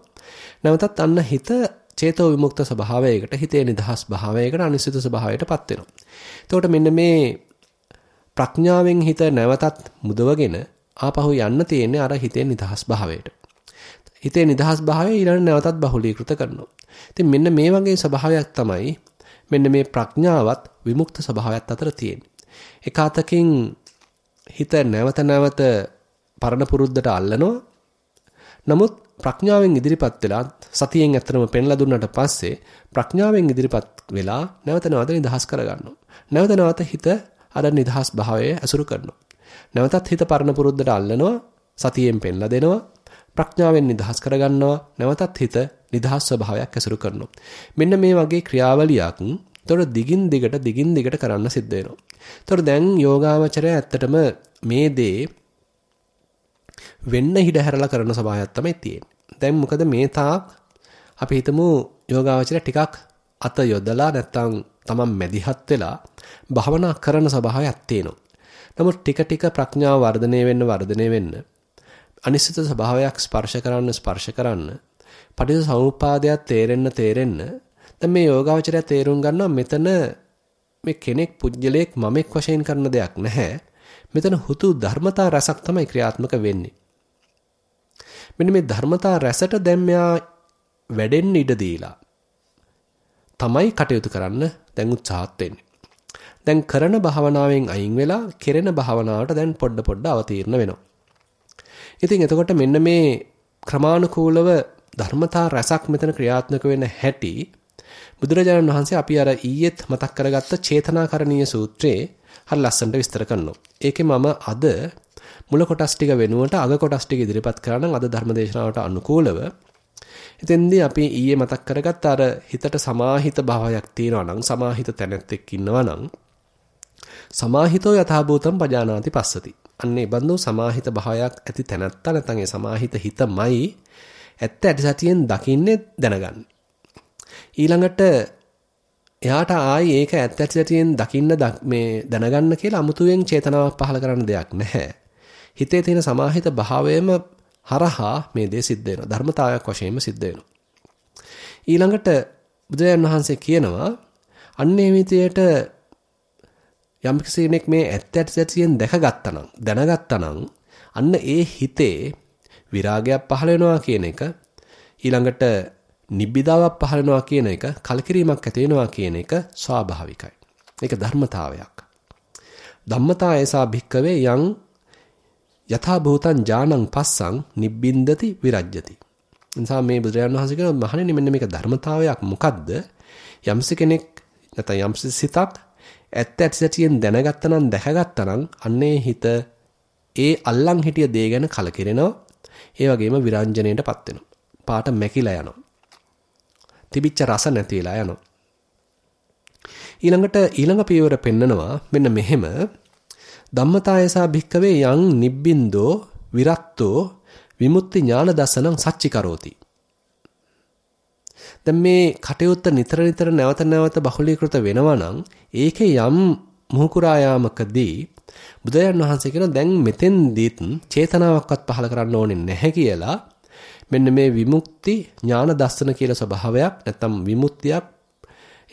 නැවතත් අන්න හිත චේතෝ විමුක්ත ස්වභාවයකට හිතේ නිදහස් භාවයකට අනිසිත ස්වභාවයටපත් වෙනවා. එතකොට මෙන්න මේ ප්‍රඥාවෙන් හිත නැවතත් මුදවගෙන ආපහු යන්න තියෙන්නේ අර හිතේ නිදහස් භාවයට. හිතේ නිදහස් භාවය ඊළඟ නැවතත් බහුලීකృత කරනවා. ඉතින් මෙන්න මේ වගේ ස්වභාවයක් තමයි මෙන්න මේ ප්‍රඥාවත් විමුක්ත ස්වභාවයත් අතර තියෙන්නේ. එක අතකින් හිත නැවත නැවත පරණ පුරුද්දට අල්ලනවා. නමුත් ප්‍රඥාවෙන් ඉදිරිපත් වෙලා සතියෙන් ඇත්තටම පෙන්ලා දුන්නට පස්සේ ප්‍රඥාවෙන් ඉදිරිපත් වෙලා නැවත නැවත නිදහස් කරගන්නවා. නැවත නැවත හිත අර නිදහස් භාවයේ ඇසුරු කරනවා. නැවතත් හිත පරණ පුරුද්දට අල්ලනවා. සතියෙන් පෙන්ලා දෙනවා. ප්‍රඥාවෙන් නිදහස් කරගන්නවා නැවතත් හිත නිදහස් ස්වභාවයක් ඇසුරු කරනවා මෙන්න මේ වගේ ක්‍රියාවලියක් එතකොට දිගින් දිගට දිගින් දිගට කරන්න සිද්ධ වෙනවා. එතකොට දැන් යෝගාවචරය ඇත්තටම මේ දේ වෙන්න හිඩ හැරලා කරන ස්වභාවයක් තමයි තියෙන්නේ. දැන් මොකද මේ තාක් අපි හිතමු යෝගාවචරය ටිකක් අත යොදලා නැත්තම් තමන් මැදිහත් වෙලා භවනා කරන ස්වභාවයක් තියෙනවා. නමුත් ටික ටික ප්‍රඥාව වර්ධනය වෙන්න වර්ධනය වෙන්න අනිශ්චිත ස්වභාවයක් ස්පර්ශ කරන්න ස්පර්ශ කරන්න පටිච්ච සමුප්පාදයක් තේරෙන්න තේරෙන්න දැන් මේ යෝගාවචරය තේරුම් ගන්නවා මෙතන මේ කෙනෙක් පුජ්‍යලයක් මමෙක් වශයෙන් කරන දෙයක් නැහැ. මෙතන හුතු ධර්මතා රසක් තමයි ක්‍රියාත්මක වෙන්නේ. මෙන්න මේ ධර්මතා රසට දැන් මෙයා වැඩෙන්න ඉඩ දීලා තමයි කටයුතු කරන්න දැන් උත්සාහත් වෙන්නේ. දැන් කරන භාවනාවෙන් අයින් වෙලා කෙරෙන භාවනාවට දැන් පොඩ පොඩ අවතීර්ණ වෙනවා. ඉතින් එතකොට මෙන්න මේ ක්‍රමානුකූලව ධර්මතා රසක් මෙතන ක්‍රියාත්මක වෙන හැටි බුදුරජාණන් වහන්සේ අපි අර ඊයේත් මතක් කරගත්ත චේතනාකරණීය සූත්‍රයේ හරි ලස්සනට විස්තර කරනවා. ඒකේ මම අද මුල කොටස් ටික වෙනුවට අග කොටස් ටික ඉදිරිපත් කරා නම් අද ධර්මදේශනාවට අනුකූලව එතෙන්දී අපි ඊයේ මතක් කරගත්ත අර හිතට සමාහිත භාවයක් තියෙනවා නම් සමාහිත තැනැත්තෙක් ඉන්නවා නම් සමාහිතෝ යථාභූතම් පජානාති පස්සති. අන්නේ බඳු සමාහිත භාවයක් ඇති තැනැත්තා නැත්නම් ඒ සමාහිත හිතමයි ඇත්ත ඇති සතියෙන් දකින්නේ දැනගන්න. ඊළඟට එයාට ආයි ඒක ඇත්ත ඇති සතියෙන් දකින්න මේ දැනගන්න කියලා අමුතුවෙන් චේතනාවක් පහළ කරන්න දෙයක් නැහැ. හිතේ තියෙන සමාහිත භාවයම හරහා මේ දේ සිද්ධ වෙනවා. ධර්මතාවයක් වශයෙන්ම සිද්ධ වෙනවා. ඊළඟට බුදුරජාණන් වහන්සේ කියනවා අන්නේ විදියට යම් කෙනෙක් මේ ඇත්ත ඇත්ත සැටියෙන් දැකගත්තනම් දැනගත්තනම් අන්න ඒ හිතේ විරාගයක් පහළ වෙනවා කියන එක ඊළඟට නිබ්බිදාවක් පහළ වෙනවා කියන එක කලකිරීමක් ඇති වෙනවා කියන එක ස්වාභාවිකයි. ඒක ධර්මතාවයක්. ධම්මතායසා භික්කවේ යං යථා භූතං ඥානං පස්සං නිබ්බින්දති විරජ්‍යති. නිසා මේ බුදුරජාණන් වහන්සේ කියන මහණෙනි මෙන්න මේක ධර්මතාවයක් මොකද්ද? යම්ස කෙනෙක් නැත්නම් යම්ස සිතක් ඇත්ත ඇත්තටියෙන් දැනගත්තනම් දැකගත්තනම් අන්නේ හිත ඒ අල්ලන් හිටිය දේ ගැන කලකිරෙනවා. ඒ වගේම විරංජනයටපත් වෙනවා. පාට මැකිලා යනවා. තිබිච්ච රස නැති වෙලා යනවා. ඊළඟට ඊළඟ පියවර පෙන්නනවා මෙන්න මෙහෙම ධම්මතායසා භික්කවේ යං නිබ්බින්දෝ විරත්තෝ විමුක්ති ඥාන දසනං සච්චි කරෝති. දැන් මේ කටයුත්ත නිතර නිතර නැවත නැවත බහුලීකృత වෙනවා නම් ඒකේ යම් මුහුකුරා යාමකදී බුදුරජාන් වහන්සේ කියන දැන් මෙතෙන්දීත් චේතනාවක්වත් පහල කරන්න ඕනේ නැහැ කියලා මෙන්න මේ විමුක්ති ඥාන දස්සන කියලා ස්වභාවයක් නැත්තම් විමුක්තියක්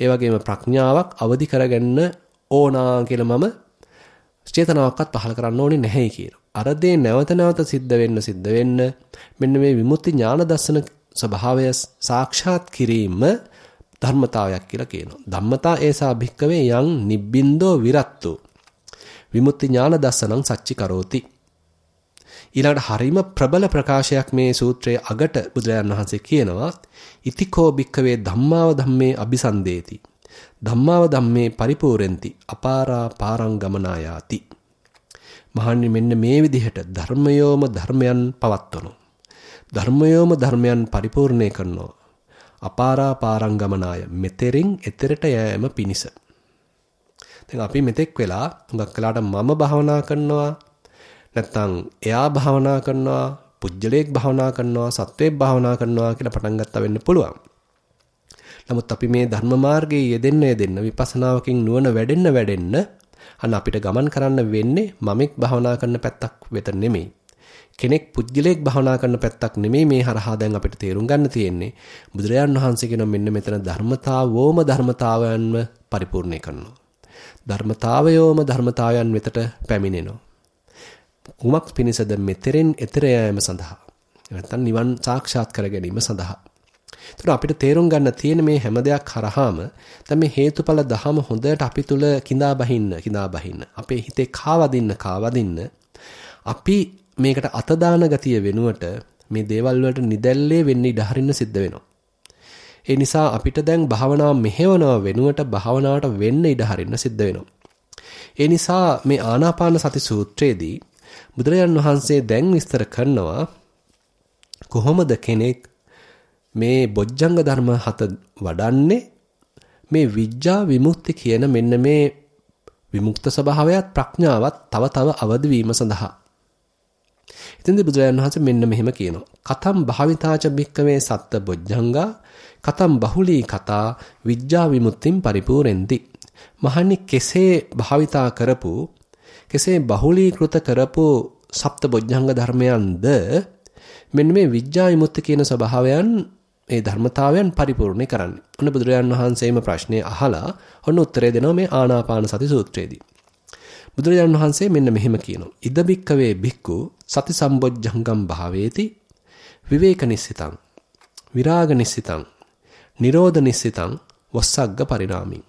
ඒ වගේම ප්‍රඥාවක් අවදි කරගන්න ඕනා කියලා මම චේතනාවක්වත් පහල කරන්න ඕනේ නැහැ කියලා. අර දේ නැවත නැවත සිද්ධ වෙන්න සිද්ධ වෙන්න මෙන්න මේ විමුක්ති ඥාන දර්ශන ස්වභාවය සාක්ෂාත් කිරීම ධර්මතාවයක් කියලා කියනවා. ධම්මතා ඒසා භික්කවේ යං නිබ්බින්දෝ විරත්තෝ විමුක්ති ඥාන දර්ශනං සච්චි කරෝති. ඊළඟට හරීම ප්‍රබල ප්‍රකාශයක් මේ සූත්‍රයේ අගට බුදුරජාණන් වහන්සේ කියනවා ඉතිකෝ භික්කවේ ධම්මාව ධම්මේ අபிසන්දේති. ධම්මාව ධම්මේ පරිපූර්ණති අපාරා පාරං ගමනායාති මහන්නේ මෙන්න මේ විදිහට ධර්මයෝම ධර්මයන් පවත්වනෝ. ධර්මයෝම ධර්මයන් පරිපූර්ණේ කරනෝ. අපාරා පාරං ගමනාය මෙතෙරින් එතරට යෑම පිනිස දැන් අපි මෙතෙක් වෙලා හුඟක් වෙලාට මම භාවනා කරනවා නැත්නම් එයා භාවනා කරනවා පුජ්‍යලයක් භාවනා කරනවා සත්වයක් භාවනා කරනවා කියලා පටන් ගත්තා වෙන්න පුළුවන් නමුත් අපි මේ ධර්ම මාර්ගයේ යෙදෙන්න යෙදෙන්න විපස්සනාවකින් නුවණ වැඩෙන්න වැඩෙන්න අන්න අපිට ගමන් කරන්න වෙන්නේ මමෙක් භවනා කරන පැත්තක් වෙත නෙමෙයි. කෙනෙක් පුජ්‍යලයක් භවනා කරන පැත්තක් නෙමෙයි මේ හරහා දැන් අපිට තේරුම් ගන්න තියෙන්නේ. බුදුරජාන් වහන්සේ කියන මෙන්න මෙතන ධර්මතාවෝම ධර්මතාවයන්ව පරිපූර්ණේ කරනවා. ධර්මතාවයෝම ධර්මතාවයන් වෙතට පැමිණෙනවා. කුමක් පිණිසද මෙතෙරෙන් එතර යෑම සඳහා. නැත්නම් නිවන් සාක්ෂාත් කර ගැනීම සඳහා. ඒතර අපිට තේරුම් ගන්න තියෙන මේ හැම දෙයක් හරහාම දැන් මේ හේතුඵල දහම හොඳට අපි තුල කිඳා බහින්න කිඳා බහින්න අපේ හිතේ කාවදින්න කාවදින්න අපි මේකට අත දාන ගතිය වෙනුවට මේ දේවල් වලට නිදැල්ලේ වෙන්න ඉඩ හරින්න සිද්ධ වෙනවා. ඒ නිසා අපිට දැන් භාවනාව මෙහෙවනව වෙනුවට භාවනාවට වෙන්න ඉඩ හරින්න සිද්ධ වෙනවා. ඒ නිසා මේ ආනාපාන සති සූත්‍රයේදී බුදුරජාන් වහන්සේ දැන් විස්තර කරනවා කොහොමද කෙනෙක් මේ බොජ්ජංග ධර්ම හත වඩන්නේ මේ විඥා විමුක්ති කියන මෙන්න මේ විමුක්ත ස්වභාවයත් ප්‍රඥාවත් තව තව අවදි වීම සඳහා. ඉතින්දී බුදුරජාණන් වහන්සේ මෙන්න මෙහෙම කියනවා. කතම් භාවිතාච භික්කවේ සත්ත බොජ්ජංගා කතම් බහුලී කතා විඥා විමුක්තිම් පරිපූර්ෙන්ති. මහනි කෙසේ භාවිතා කරපු කෙසේ බහුලීකృత කරපු සප්ත බොජ්ජංග ධර්මයන්ද මෙන්න මේ විඥා විමුක්ති කියන ස්වභාවයන් ඒ ධර්මතාවයන් පරිපූර්ණේ කරන්නේ. ඔන්න බුදුරජාන් වහන්සේම ප්‍රශ්නේ අහලා ඔන්න උත්තරේ දෙනවා මේ ආනාපාන සති සූත්‍රයේදී. බුදුරජාන් වහන්සේ මෙන්න මෙහෙම කියනවා. ඉද බික්කවේ බික්කු සති සම්බොජ්ජංගම් භාවේති විවේක නිස්සිතං විරාග නිස්සිතං නිරෝධ නිස්සිතං වස්සග්ග පරිණාමින්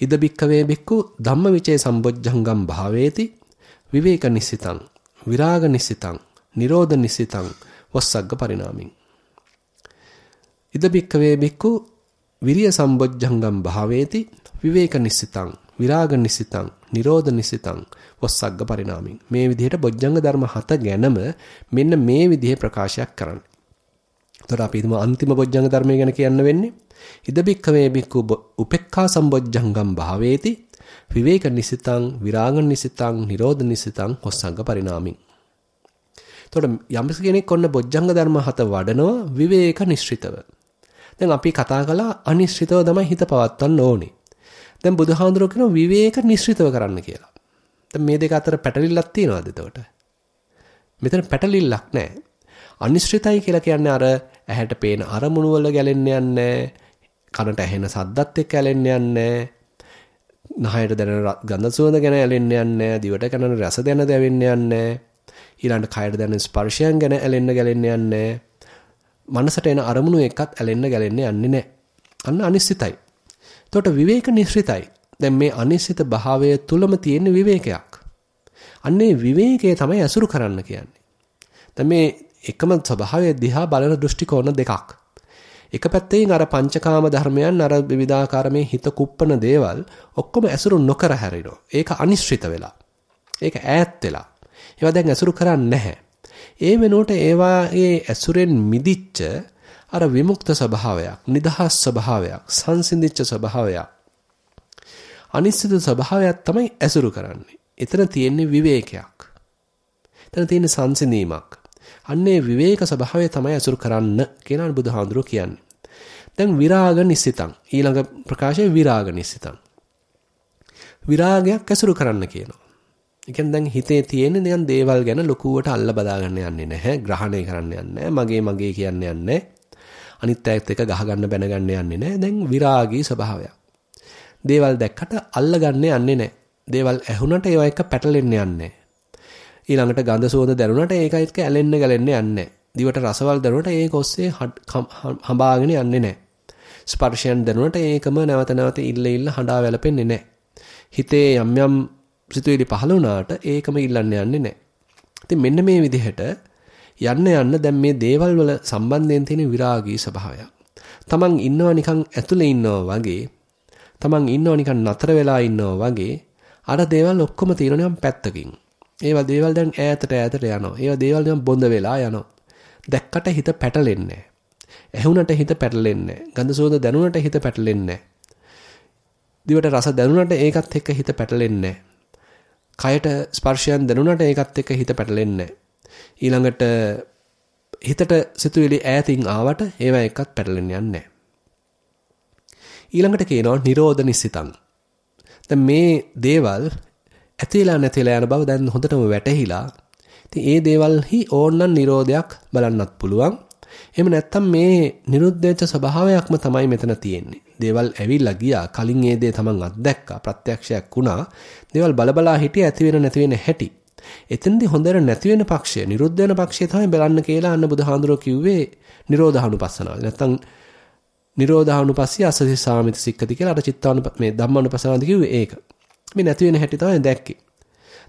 ඉද බික්කවේ බික්කු ධම්මවිචේ සම්බොජ්ජංගම් භාවේති විවේක නිස්සිතං විරාග නිස්සිතං නිරෝධ නිස්සිතං වස්සග්ග පරිණාමින් ඉද බික්කවේ බික්කු විරිය සම්බොජ්ජංගම් භාවේති විවේක නිස්සිතං විරාග නිස්සිතං නිරෝධ නිස්සිතං වස්සග්ග පරිණාමින් මේ විදිහට බොජ්ජංග ධර්ම හත ගැනම මෙන්න මේ විදිහේ ප්‍රකාශයක් කරන්න. එතකොට අපි හිතමු අන්තිම බොජ්ජංග ධර්මය ගැන කියන්න වෙන්නේ ඉද බික්කවේ බික්කු උපේක්ඛා සම්බොජ්ජංගම් භාවේති විවේක නිසිතං විරාග නිසිතං නිරෝධ නිසිතං වස්සග්ග පරිණාමින් එතකොට යම් කෙනෙක් ඔන්න බොජ්ජංග ධර්ම හත වඩනවා විවේක නිශ්චිතව දැන් අපි කතා කළා අනිශ්චිතව තමයි හිත පවත්වන්න ඕනේ. දැන් බුදුහාඳුරෝ කියනවා විවේක නිශ්චිතව කරන්න කියලා. දැන් මේ දෙක අතර පැටලිල්ලක් තියනවාද එතකොට? මෙතන පැටලිල්ලක් නැහැ. අනිශ්චිතයි කියලා කියන්නේ අර ඇහැට පේන අරමුණු වල ගැලෙන්න යන්නේ කනට ඇහෙන සද්දත් එක්ක ඇලෙන්න යන්නේ නහයට දැනෙන ගඳ සුවඳ ගැන ඇලෙන්න යන්නේ දිවට කනන රස දැන දැවෙන්න යන්නේ ඊළඟට කයට දැනෙන ස්පර්ශයන් ගැන ඇලෙන්න ගැලෙන්න යන්නේ මනසට එන අරමුණු එක්කත් ඇලෙන්න ගැලෙන්න යන්නේ නැහැ. අන්න අනිශ්චිතයි. එතකොට විවේක නිශ්චිතයි. දැන් මේ අනිශ්චිත භාවය තුලම තියෙන විවේකයක්. අන්නේ විවේකය තමයි අසුරු කරන්න කියන්නේ. දැන් මේ එකම ස්වභාවය දිහා බලන දෘෂ්ටි කෝණ දෙකක්. එක පැත්තෙන් අර පංචකාම ධර්මයන් අර විවිධාකාර මේ හිත කුප්පන දේවල් ඔක්කොම ඇසුරු නොකර හැරිනවා. ඒක අනිශ්චිත වෙලා. ඒක ඈත් වෙලා. ඒවා දැන් ඇසුරු කරන්නේ නැහැ. ඒ වෙනුවට ඒවාගේ ඇසුරෙන් මිදිච්ච අර විමුක්ත ස්වභාවයක්, නිදහස් ස්වභාවයක්, සංසිඳිච්ච ස්වභාවයක්. අනිශ්චිත ස්වභාවයක් තමයි ඇසුරු කරන්නේ. එතන තියෙන්නේ විවේකයක්. එතන තියෙන්නේ සංසිඳීමක්. අන්නේ විවේක ස්වභාවය තමයි ඇසුරු කරන්න කියලා බුදුහාඳුරෝ කියන්නේ. දැන් විරාග නිසිතං ඊළඟ ප්‍රකාශය විරාග නිසිතං. විරාගයක් ඇසුරු කරන්න කියනවා. ඒ කියන්නේ දැන් හිතේ තියෙන නිකන් දේවල් ගැන ලොකුවට අල්ල බදා ගන්න යන්නේ නැහැ. ග්‍රහණය කරන්න යන්නේ මගේ මගේ කියන්නේ යන්නේ අනිත් අයත් එක ගහ ගන්න බැන ගන්න යන්නේ නැහැ. දැන් විරාගී ස්වභාවයක්. දේවල් දැක්කට අල්ල ගන්න යන්නේ නැහැ. දේවල් ඇහුනට ඒවා එක පැටලෙන්න යන්නේ ඊළඟට ගඳ සුවඳ දැනුණට ඒක එක්ක ඇලෙන්න ගැලෙන්න යන්නේ දිවට රසවල් දැනුණට ඒක ඔස්සේ හඹාගෙන යන්නේ නැහැ. ස්පර්ශයන් දැනුණට ඒකම නැවත නැවත ඉල්ල ඉල්ල හඬා වැළපෙන්නේ නැහැ. හිතේ යම් යම් සිතුවිලි පහළ වුණාට ඒකම ඉල්ලන්න යන්නේ නැහැ. ඉතින් මෙන්න මේ විදිහට යන්න යන්න දැන් මේ දේවල් වල සම්බන්ධයෙන් තියෙන විරාගී ස්වභාවයක්. තමන් ඉන්නවා නිකන් ඇතුලේ ඉන්නවා වගේ තමන් ඉන්නවා නිකන් නතර වෙලා ඉන්නවා වගේ අර දේවල් ඔක්කොම තියෙනවා නිකන් පැත්තකින්. ඒවා දේවල් දැන් ඈතට ඈතට යනවා. ඒවා දේවල් නිකන් බොඳ වෙලා යනවා. දැක්කට හිත පැටලෙන්නේ ඇහුණට හිත පැටලෙන්නේ ගඳ සුවඳ දැනුණට හිත පැටලෙන්නේ දිවට රස දැනුණට ඒකත් එක්ක හිත පැටලෙන්නේ කයට ස්පර්ශයන් දැනුණට ඒකත් එක්ක හිත පැටලෙන්නේ ඊළඟට හිතට සිතුවිලි ඈතින් ආවට ඒවා එකත් පැටලෙන්න යන්නේ ඊළඟට කියනවා නිරෝධ නිසිතං. දැන් මේ දේවල් ඇතිලා නැතිලා යන බව දැන් හොඳටම වැටහිලා. ඉතින් ඒ දේවල්හි ඕනනම් නිරෝධයක් බලන්නත් පුළුවන්. එහෙම නැත්නම් මේ නිරුද්ධ වෙච්ච ස්වභාවයක්ම තමයි මෙතන තියෙන්නේ. දේවල් ඇවිල්ලා ගියා. කලින් ඒ දේ තමන් අත්දැක්කා. ප්‍රත්‍යක්ෂයක් වුණා. දේවල් බලබලා හිටිය ඇති වෙන නැති වෙන හැටි. එතෙන්දී හොඳට නැති වෙන පක්ෂය, නිරුද්ධ වෙන පක්ෂය තමයි බලන්න කියලා අන්න බුදුහාඳුරෝ කිව්වේ නිරෝධානුපස්සනාව. නැත්නම් නිරෝධානුපස්සී අසසි සාමිත සික්කති කියලා අර චිත්තානු මේ ධම්මානුපස්සනාවද කිව්වේ ඒක. මේ නැති වෙන හැටි තමයි දැක්කේ.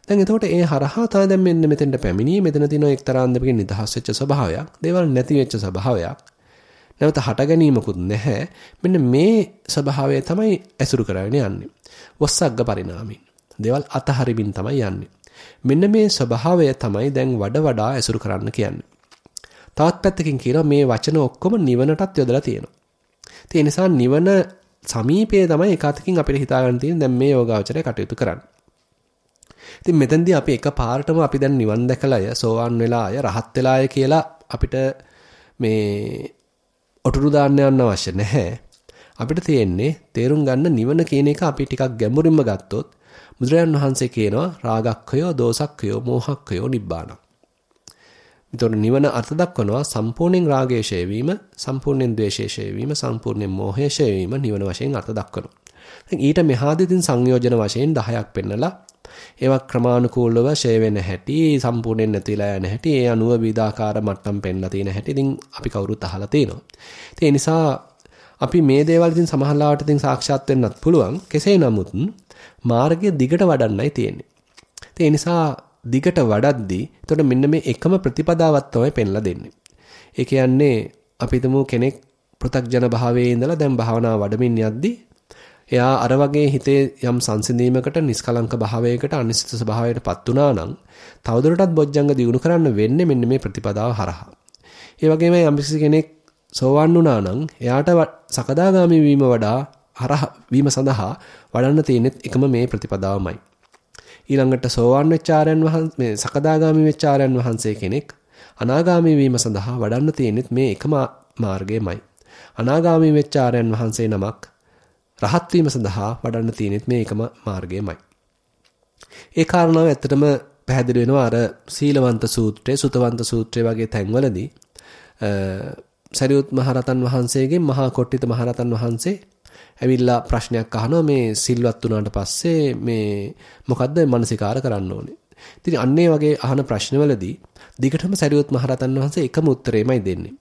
දැන් එතකොට ඒ හරහා තමයි දැන් මෙන්න මෙතෙන්ට පැමිණියේ මෙතන තියෙන එක්තරා අන්දමකින් නිදහස් වෙච්ච ස්වභාවයක්. දේවල් නැති වෙච්ච ස්වභාවයක්. නැවත හට ගැනීමකුත් නැහැ. මෙන්න මේ ස්වභාවය තමයි ඇසුරු කරගෙන යන්නේ. වස්සග්ග පරිණාමින්. දේවල් අතහරිමින් තමයි යන්නේ. මෙන්න මේ ස්වභාවය තමයි දැන් වඩ වඩා ඇසුරු කරන්න කියන්නේ. තවත් පැත්තකින් කියනවා මේ වචන ඔක්කොම නිවනටත් යොදලා තියෙනවා. ඒ නිසා නිවන සමීපයේ තමයි එකතකින් අපිට හිතා ගන්න තියෙන දැන් මේ යෝගාවචරය කටයුතු කරන්න. ඉතින් මෙතෙන්දී අපි එක පාරටම අපි දැන් නිවන් දැකලාය සෝවාන් වෙලාය රහත් වෙලාය කියලා අපිට මේ ඔටුරු දාන්න යන්න අවශ්‍ය නැහැ. අපිට තියෙන්නේ තේරුම් ගන්න නිවන කියන එක අපි ටිකක් ගැඹුරින්ම ගත්තොත් බුදුරජාන් වහන්සේ කියනවා රාගක්ඛයෝ දෝසක්ඛයෝ මෝහක්ඛයෝ නිබ්බානං. එතකොට නිවන අර්ථ දක්වනවා සම්පූර්ණයෙන් රාගයේ ෂේ වීම, සම්පූර්ණයෙන් ද්වේෂයේ ෂේ වීම, සම්පූර්ණයෙන් මෝහයේ ෂේ වීම නිවන වශයෙන් අර්ථ දක්වනවා. ඊට මෙහාදී තින් සංයෝජන වශයෙන් 10ක් පෙන්නලා ඒවා ක්‍රමානුකූලව ෂේ වෙන හැටි, සම්පූර්ණයෙන් නැතිලා යන හැටි, ඒ අනුව විවිධාකාර මට්ටම් පෙන්නලා තියෙන හැටි ඉතින් අපි කවුරුත් අහලා තියෙනවා. ඒ නිසා අපි මේ දේවල් ඉතින් සමහරවිට ඉතින් සාක්ෂාත් වෙන්නත් පුළුවන්. කෙසේ නමුත් මාර්ගය දිගට වඩන්නයි තියෙන්නේ. ඒ නිසා දිගට වඩද්දී එතකොට මෙන්න මේ එකම ප්‍රතිපදාවක් තමයි පෙන්ලා දෙන්නේ. ඒ කියන්නේ අපි හිතමු කෙනෙක් පෘථග්ජන භාවයේ ඉඳලා දැන් භාවනා වඩමින් යද්දී එයා අර වගේ හිතේ යම් සංසිඳීමකට නිස්කලංක භාවයකට අනිසිත ස්වභාවයකටපත් වුණා නම් තවදුරටත් බොජ්ජංග දියුණු කරන්න වෙන්නේ මෙන්න මේ ප්‍රතිපදාව හරහා. ඒ වගේම යම් කෙනෙක් සෝවන් වුණා නම් එයාට සකදාගාමි වීම වඩා හරහ වීම සඳහා වඩන්න තියෙන්නේ එකම මේ ප්‍රතිපදාවමයි. ඊළඟට සෝවන් වෙච්ච ආරයන් වහන්සේ මේ සකදාගාමි වෙච්ච ආරයන් වහන්සේ කෙනෙක් අනාගාමි වීම සඳහා වඩන්න තියෙන්නේ මේ එකම මාර්ගයමයි. අනාගාමි වෙච්ච ආරයන් වහන්සේ නමක් රහත් වීම සඳහා වඩන්න තියෙනෙත් මේ එකම මාර්ගයමයි. ඒ කාරණාව ඇත්තටම පැහැදිලි වෙනවා අර සීලවන්ත සූත්‍රය, සුතවන්ත සූත්‍රය වගේ තැන්වලදී සරියුත් මහරතන් වහන්සේගෙන් මහා කොට්ටිත මහරතන් වහන්සේ ඇවිල්ලා ප්‍රශ්නයක් අහනවා මේ සිල්වත් වුණාට පස්සේ මේ මොකද්ද මානසිකාර කරන්න ඕනේ. ඉතින් අන්නේ වගේ අහන ප්‍රශ්නවලදී දිගටම සරියුත් මහරතන් වහන්සේ එකම උත්තරේමයි දෙන්නේ.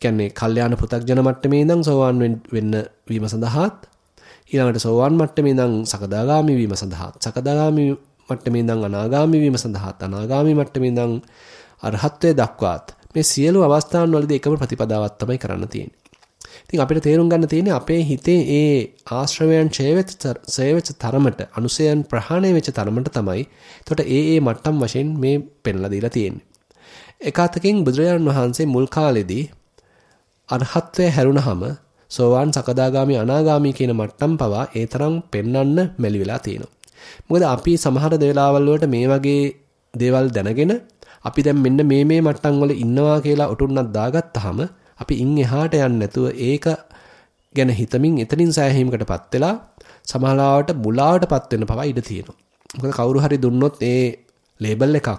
කියන්නේ කල්යාණ පෘ탁ජන මට්ටමේ ඉඳන් සෝවාන් වෙන්න වීම සඳහාත් ඊළඟට සෝවාන් මට්ටමේ ඉඳන් සකදාගාමි වීම සඳහා සකදාගාමි මට්ටමේ ඉඳන් අනාගාමි වීම සඳහා අනාගාමි මට්ටමේ ඉඳන් අරහත්ත්වයට දක්වාත් මේ සියලු අවස්ථාන් වලදී එකම ප්‍රතිපදාවක් තමයි කරන්න තියෙන්නේ. ඉතින් අපිට තේරුම් ගන්න තියෙන්නේ අපේ හිතේ ඒ ආශ්‍රවයන් ඡේවෙච්ච තරමට අනුසයන් ප්‍රහාණය වෙච්ච තරමට තමයි. එතකොට ඒ ඒ මට්ටම් වශයෙන් මේ පෙන්ලා දීලා තියෙන්නේ. එකතකින් බුදුරජාණන් වහන්සේ මුල් කාලෙදී අරහත්ත්වය හැරුණහම සෝවාන් සකදාගාමි අනාගාමි කියන මට්ටම් පවා ඒ තරම් පෙන්වන්න මැලි වෙලා තියෙනවා. මොකද අපි සමහර දේවල් වලට මේ වගේ දේවල් දැනගෙන අපි දැන් මෙන්න මේ මේ මට්ටම් වල ඉන්නවා කියලා ඔටුන්නක් දාගත්තාම අපි ඉන් එහාට යන්නේ නැතුව ඒක ගැන හිතමින් එතනින් සෑහීමකටපත් වෙලා සමහරවට මුලාවටපත් වෙන්න පවා ඉඩ තියෙනවා. මොකද කවුරු හරි දුන්නොත් ඒ ලේබල් එකක්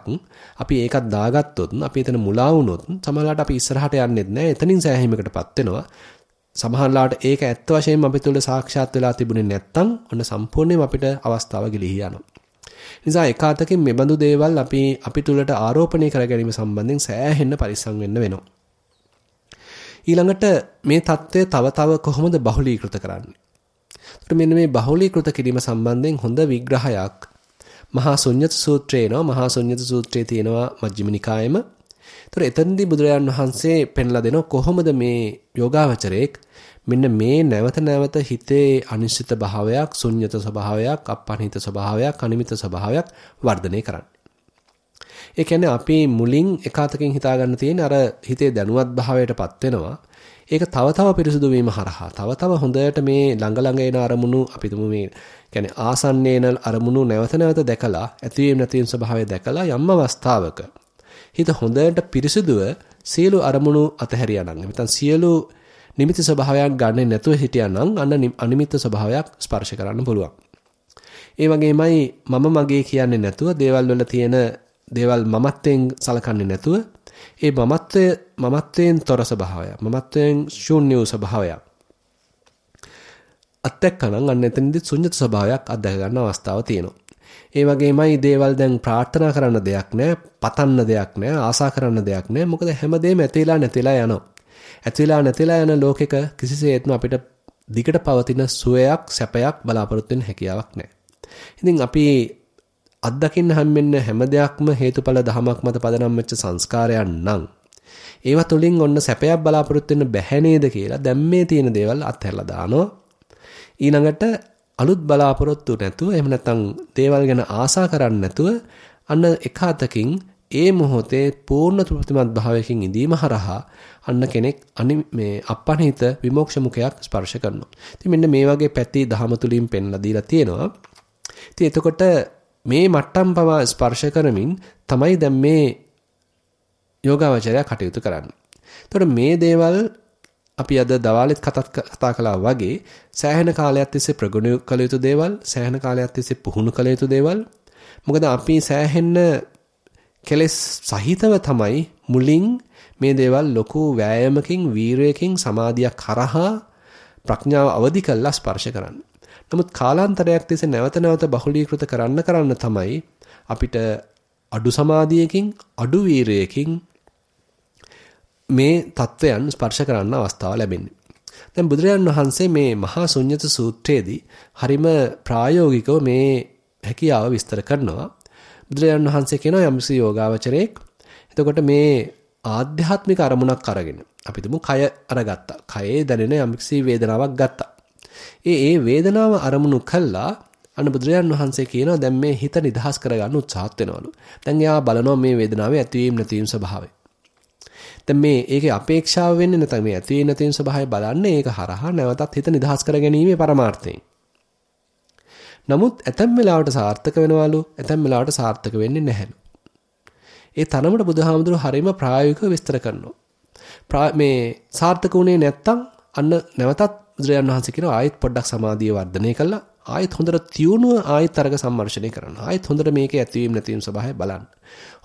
අපි ඒකත් දාගත්තොත් අපි එතන මුලා වුණොත් සමහරවිට අපි ඉස්සරහට යන්නේ නැහැ. එතනින් සෑහීමකටපත් වෙනවා. සමහරලාට ඒක ඇත්ත වශයෙන්ම අපි තුල සාක්ෂාත් වෙලා තිබුණේ නැත්තම් ඔන්න සම්පූර්ණයෙන්ම අපිට අවස්ථාව ගිලිහි යනවා. නිසා එකාතකින් මෙබඳු දේවල් අපි අපි තුලට ආරෝපණය කර ගැනීම සම්බන්ධයෙන් සෑහෙන්න පරිස්සම් වෙන්න වෙනවා. ඊළඟට මේ தত্ত্বය තව තව කොහොමද බහුලීකృత කරන්නේ? එතකොට මෙන්න මේ බහුලීකృత කිරීම සම්බන්ධයෙන් හොඳ විග්‍රහයක් මහා ශුන්්‍යත සූත්‍රේනවා මහා ශුන්්‍යත සූත්‍රයේ තියෙනවා මජ්ක්‍ධිම නිකායෙම. එතකොට එතනදී බුදුරජාන් වහන්සේ පෙන්ලා දෙනවා කොහොමද මේ යෝගාවචරයේක් මෙන්න මේ නැවත නැවත හිතේ අනිශ්චිත භාවයක්, ශුන්්‍යත ස්වභාවයක්, අපපනිත ස්වභාවයක්, අනිමිත ස්වභාවයක් වර්ධනය කරන්නේ. ඒ කියන්නේ අපි මුලින් එකාතකින් හිතා ගන්න තියෙන අර හිතේ දැනුවත් භාවයටපත් වෙනවා. ඒක තව තව පිරිසුදු වීම හරහා තව තව හොඳට මේ ළඟ ළඟ එන අරමුණු අපි තුමු මේ කියන්නේ ආසන්නේන අරමුණු නැවත නැවත දැකලා ඇතිවීම නැතිවීම ස්වභාවය දැකලා යම් අවස්ථාවක හිත හොඳට පිරිසුදුව සියලු අරමුණු අතහැරියා නම් නැත්නම් සියලු නිමිති ස්වභාවයක් ගන්නෙ නැතුව හිටියා නම් අන්න අනිමිත්ත ස්වභාවයක් ස්පර්ශ කරන්න පුළුවන්. ඒ වගේමයි මම මගේ කියන්නේ නැතුව දේවල් වල තියෙන දේවල් මමත්වයෙන් සලකන්නේ නැතුව ඒ මමත්වය මමත්වයෙන් තොර ස්වභාවය මමත්වයෙන් ශූන්‍ය වූ ස්වභාවයක් අත්දැකනනම් අන්න එතනදී ශුන්්‍යත ස්වභාවයක් අත්දැක ගන්න අවස්ථාව තියෙනවා. ඒ වගේමයි දේවල් දැන් ප්‍රාර්ථනා කරන්න දෙයක් නැහැ, පතන්න දෙයක් නැහැ, ආසා කරන්න දෙයක් නැහැ. මොකද හැමදේම ඇතිලා නැතිලා යනවා. ඇතිලා නැතිලා යන ලෝකෙක කිසිසේත්ම අපිට දිගට පවතින සුවයක්, සැපයක් බලාපොරොත්තු වෙන්න හැකියාවක් නැහැ. ඉතින් අපි අත්දකින්න හැම්මෙන්න හැම දෙයක්ම හේතුඵල ධමයක් මත පදනම් වෙච්ච සංස්කාරයන් නම් ඒවා තුලින් ඔන්න සැපයක් බලාපොරොත්තු වෙන්න බැහැ නේද කියලා දැන් මේ තියෙන දේවල් අත්හැරලා දානවා ඊළඟට අලුත් බලාපොරොත්තු නැතුව එහෙම නැත්නම් දේවල් ගැන ආසා කරන්නේ නැතුව අන්න එක අතකින් ඒ මොහොතේ පූර්ණ තෘප්තිමත් භාවයකින් ඉඳීම හරහා අන්න කෙනෙක් අනි මේ අපහනිත විමෝක්ෂ මුඛයක් ස්පර්ශ කරනවා. ඉතින් මෙන්න මේ වගේ පැති දහම තුලින් පෙන්ලා දීලා තියෙනවා. ඉතින් එතකොට මේ මට්ටම් පවා ස්පර්ශ කරමින් තමයි දැන් මේ යෝගාවචරය කටයුතු කරන්නේ. එතකොට මේ දේවල් අපි අද දවාලෙත් කතා කළා වගේ සෑහෙන කාලයක් තිස්සේ ප්‍රගුණ කළ යුතු දේවල් සෑහෙන කාලයක් තිස්සේ පුහුණු කළ යුතු දේවල් මොකද අපි සෑහෙන්න කෙලස් සහිතව තමයි මුලින් මේ දේවල් ලොකු වෑයමකින් වීරයකින් සමාධියක් කරහා ප්‍රඥාව අවදි කළා ස්පර්ශ කරන්න. නමුත් කාලාන්තරයක් තිස්සේ නැවත නැවත බහුලීකృత කරන්න කරන්න තමයි අපිට අඩු සමාධියකින් අඩු වීරයකින් මේ தත්වයන් ස්පර්ශ කරන්න අවස්ථාව ලැබෙන්නේ. දැන් බුදුරජාන් වහන්සේ මේ මහා ශුන්්‍යත සූත්‍රයේදී හරිම ප්‍රායෝගිකව මේ හැකියාව විස්තර කරනවා. බුදුරජාන් වහන්සේ කියනවා යම්සි යෝගාවචරයෙක් එතකොට මේ ආධ්‍යාත්මික අරමුණක් අරගෙන අපි තුමු කය අරගත්තා. කයේ දැනෙන යම්කිසි වේදනාවක් ගත්තා. ඒ ඒ වේදනාව අරමුණු කළා අන්න බුදුරජාන් වහන්සේ කියනවා දැන් මේ හිත නිදහස් කරගන්න උත්සාහත් වෙනවලු. දැන් එයා බලනවා මේ වේදනාවේ ඇතිවීම නැතිවීම ස්වභාවය. දැන් මේ ඒකේ අපේක්ෂාව වෙන්නේ නැත්නම් මේ ඇතිවීම නැතිවීම ස්වභාවය බලන්නේ ඒක හරහා නැවතත් හිත නිදහස් කර ගැනීමේ පරමාර්ථයෙන්. නමුත් ඇතැම් වෙලාවට සාර්ථක වෙනවලු ඇතැම් වෙලාවට සාර්ථක වෙන්නේ නැහැලු. ඒ තරමට බුදුහාමුදුරුවෝ හරීම ප්‍රායෝගිකව විස්තර කරනවා. මේ සාර්ථක වුණේ නැත්තම් අන්න නැවතත් බුදුරජාණන් වහන්සේ කියනවා ආයෙත් පොඩ්ඩක් සමාධිය වර්ධනය කළා. ආයෙත් හොඳට තියුණුව ආයෙත් අරක සම්මර්ෂණය කරන්න. ආයෙත් හොඳට මේකේ ඇතිවීම නැතිවීම ස්වභාවය බලන්න.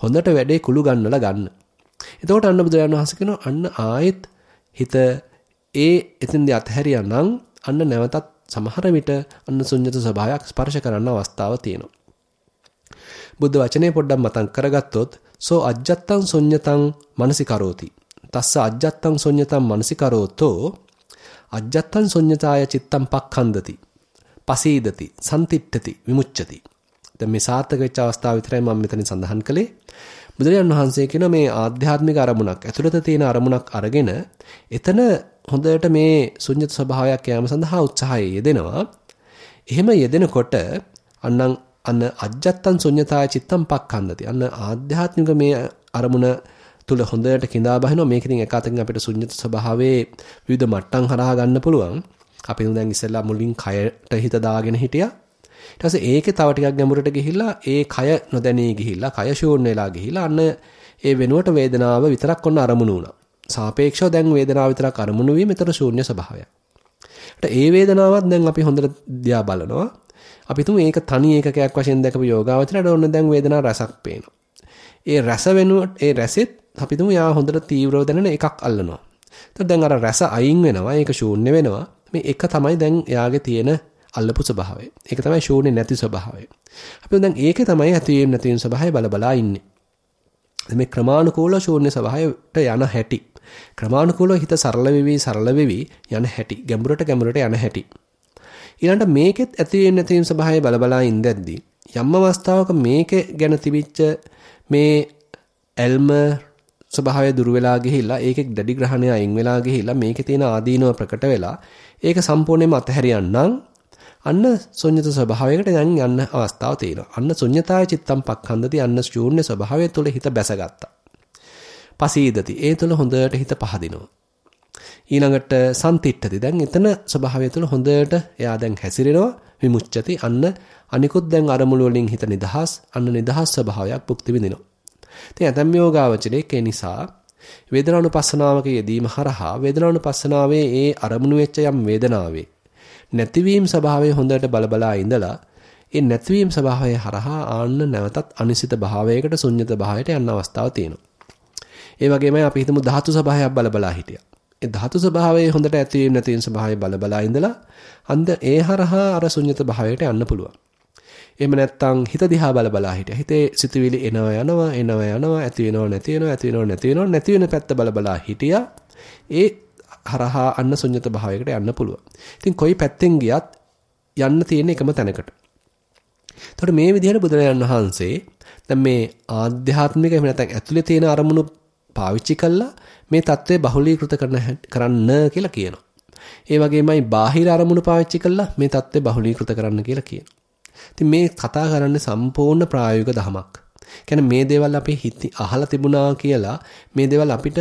හොඳට වැඩේ කුළු ගන්නලා ගන්න. එතකොට අන්න බුදුරජාණන් වහන්සේ කියනවා අන්න ආයෙත් හිත ඒ එතෙන්දී අතහැරියා නම් අන්න නැවතත් සමහර විට අන්න ශුන්්‍යත ස්වභාවයක් ස්පර්ශ කරන්න අවස්ථාව තියෙනවා. බුද්ධ වචනේ පොඩ්ඩක් මතක් කරගත්තොත් සෝ අජ්ජත්තං ශුන්්‍යතං මනසිකරෝති. තස්ස අජ්ජත්තං ශුන්්‍යතං මනසිකරෝතෝ අජ්ජත්තං ශුන්්‍යතාය චිත්තං පක්ඛන්දති. පසීදති, සම්තිට්ඨති, විමුච්ඡති. දැන් මේ සාර්ථක වෙච්ච අවස්ථාව විතරයි මම මෙතනින් සඳහන් කළේ. බුදුරජාණන් වහන්සේ කියන මේ ආධ්‍යාත්මික අරමුණක් ඇතුළත තියෙන අරමුණක් අරගෙන එතන හොඳට මේ ශුන්්‍යත ස්වභාවයක් යාම සඳහා උත්සාහය යෙදෙනවා. එහෙම යෙදෙනකොට අන්නම් අන්න අජ්ජත්තං ශුන්්‍යතාය චිත්තම් පක්ඛන්දති. අන්න ආධ්‍යාත්මික මේ අරමුණ තුල හොඳට கிඳා බහිනවා. මේක ඉතින් එක අතකින් අපිට ශුන්්‍යත ස්වභාවයේ විවිධ මට්ටම් හරහා ගන්න පුළුවන්. අපි දැන් ඉස්සෙල්ලා මුලින් කයට හිත දාගෙන හිටියා. ඊට පස්සේ ඒකේ තව ටිකක් ගැඹුරට ගිහිල්ලා ඒ කය නොදැනී ගිහිල්ලා කය ෂෝන් වෙලා ගිහිල්ලා අන්න ඒ වෙනුවට වේදනාව විතරක් ඔන්න අරමුණු වුණා. සාපේක්ෂව දැන් වේදනාව විතරක් අරමුණු වීම මෙතන ශූන්‍ය ස්වභාවයක්. ඒ වේදනාවත් දැන් අපි හොඳට දිහා බලනවා. අපි තුමු ඒක තනි ඒකකයක් වශයෙන් දැකපු යෝගාවචරයට ඔන්න දැන් වේදනාව රසක් පේනවා. ඒ රස වෙනුවට ඒ රසෙත් අපි තුමු යා හොඳට තීව්‍රව දැනෙන එකක් අල්ලනවා. එතකොට දැන් අර රස අයින් වෙනවා. ඒක ශූන්‍ය වෙනවා. මේ එක තමයි දැන් එයාගේ තියෙන අල්ලපු ස්වභාවය. ඒක තමයි ශූන්‍ය නැති ස්වභාවය. අපි දැන් ඒකේ තමයි ඇතිවීම නැතිවීම ස්වභාවය බල බලා ඉන්නේ. මේ ක්‍රමානුකූල ශූන්‍ය ස්වභාවයට යන හැටි. ක්‍රමානුකූලව හිත සරල වෙවි සරල වෙවි යන හැටි. ගැඹුරට ගැඹුරට යන හැටි. ඊළඟට මේකෙත් ඇතිවීම නැතිවීම ස්වභාවය බල බලා ඉඳද්දී යම් අවස්ථාවක මේක ගැන තිබිච්ච මේ ඇල්ම ස්වභාවය දුර වෙලා ගිහිල්ලා ඒකේ දැඩි ග්‍රහණය අයින් වෙලා ගිහිල්ලා මේකේ තියෙන ආදීනව ප්‍රකට වෙලා ඒක සම්පූර්ණයෙන්ම අතහැරියන්නම් අන්න ශුන්්‍යත ස්වභාවයකට දැන් යන්න අවස්ථාව තියෙනවා. අන්න ශුන්්‍යතාය චිත්තම් පක්ඛන්දති අන්න ශූන්‍ය ස්වභාවය තුළ හිත බැසගත්තා. පසීදති. ඒ තුළ හොඳට හිත පහදිනවා. ඊළඟට සම්තිට්ඨති. දැන් එතන ස්වභාවය තුළ හොඳට එයා දැන් හැසිරෙනවා. විමුච්ඡති. අන්න අනිකුත් දැන් අරමුණු වලින් හිත නිදහස්. අන්න නිදහස් ස්වභාවයක් භුක්ති විඳිනවා. ඉතින් ඇතම් යෝගාවචරයේ ඒ නිසා වේදනානුපස්සනාවක යෙදීම හරහා වේදනානුපස්සනාවේ ඒ අරමුණු වෙච්ච යම් වේදනාවේ නැතිවීම ස්වභාවය හොඳට බලබලා ඉඳලා ඒ නැතිවීම ස්වභාවය හරහා ආන්න නැවතත් අනිසිත භාවයකට ශුන්්‍යත භාවයට යන්න අවස්ථාව තියෙනවා. ඒ වගේමයි අපි හිතමු ධාතු ස්වභාවයක් බලබලා හිටියා. ඒ ධාතු ස්වභාවයේ හොඳට ඇතිවීම නැතිවීම ස්වභාවය බලබලා ඉඳලා අන්ද ඒ හරහා අර ශුන්්‍යත භාවයට යන්න පුළුවන්. එහෙම නැත්නම් හිත දිහා බල බලා හිටියා. හිතේ සිතුවිලි එනවා යනවා, එනවා යනවා, ඇති වෙනව නැති වෙනව, ඇති වෙනව නැති වෙනව, නැති වෙන පැත්ත බල බලා හිටියා. ඒ හරහා අන්න ශුන්්‍යත භාවයකට යන්න පුළුවන්. ඉතින් කොයි පැත්තෙන් ගියත් යන්න තියෙන එකම තැනකට. එතකොට මේ විදිහට බුදුරජාණන් වහන්සේ දැන් මේ ආධ්‍යාත්මික එහෙම නැත්නම් ඇතුලේ තියෙන අරමුණු පාවිච්චි කළා මේ தત્ත්වය බහුලීකృత කරන කරන්න කියලා කියනවා. ඒ වගේමයි බාහිර අරමුණු පාවිච්චි කළා මේ தત્ත්වය බහුලීකృత කරන්න කියලා කියනවා. ඉතින් මේ කතා කරන්නේ සම්පූර්ණ ප්‍රායෝගික දහමක්. කියන්නේ මේ දේවල් අපි අහලා තිබුණා කියලා මේ දේවල් අපිට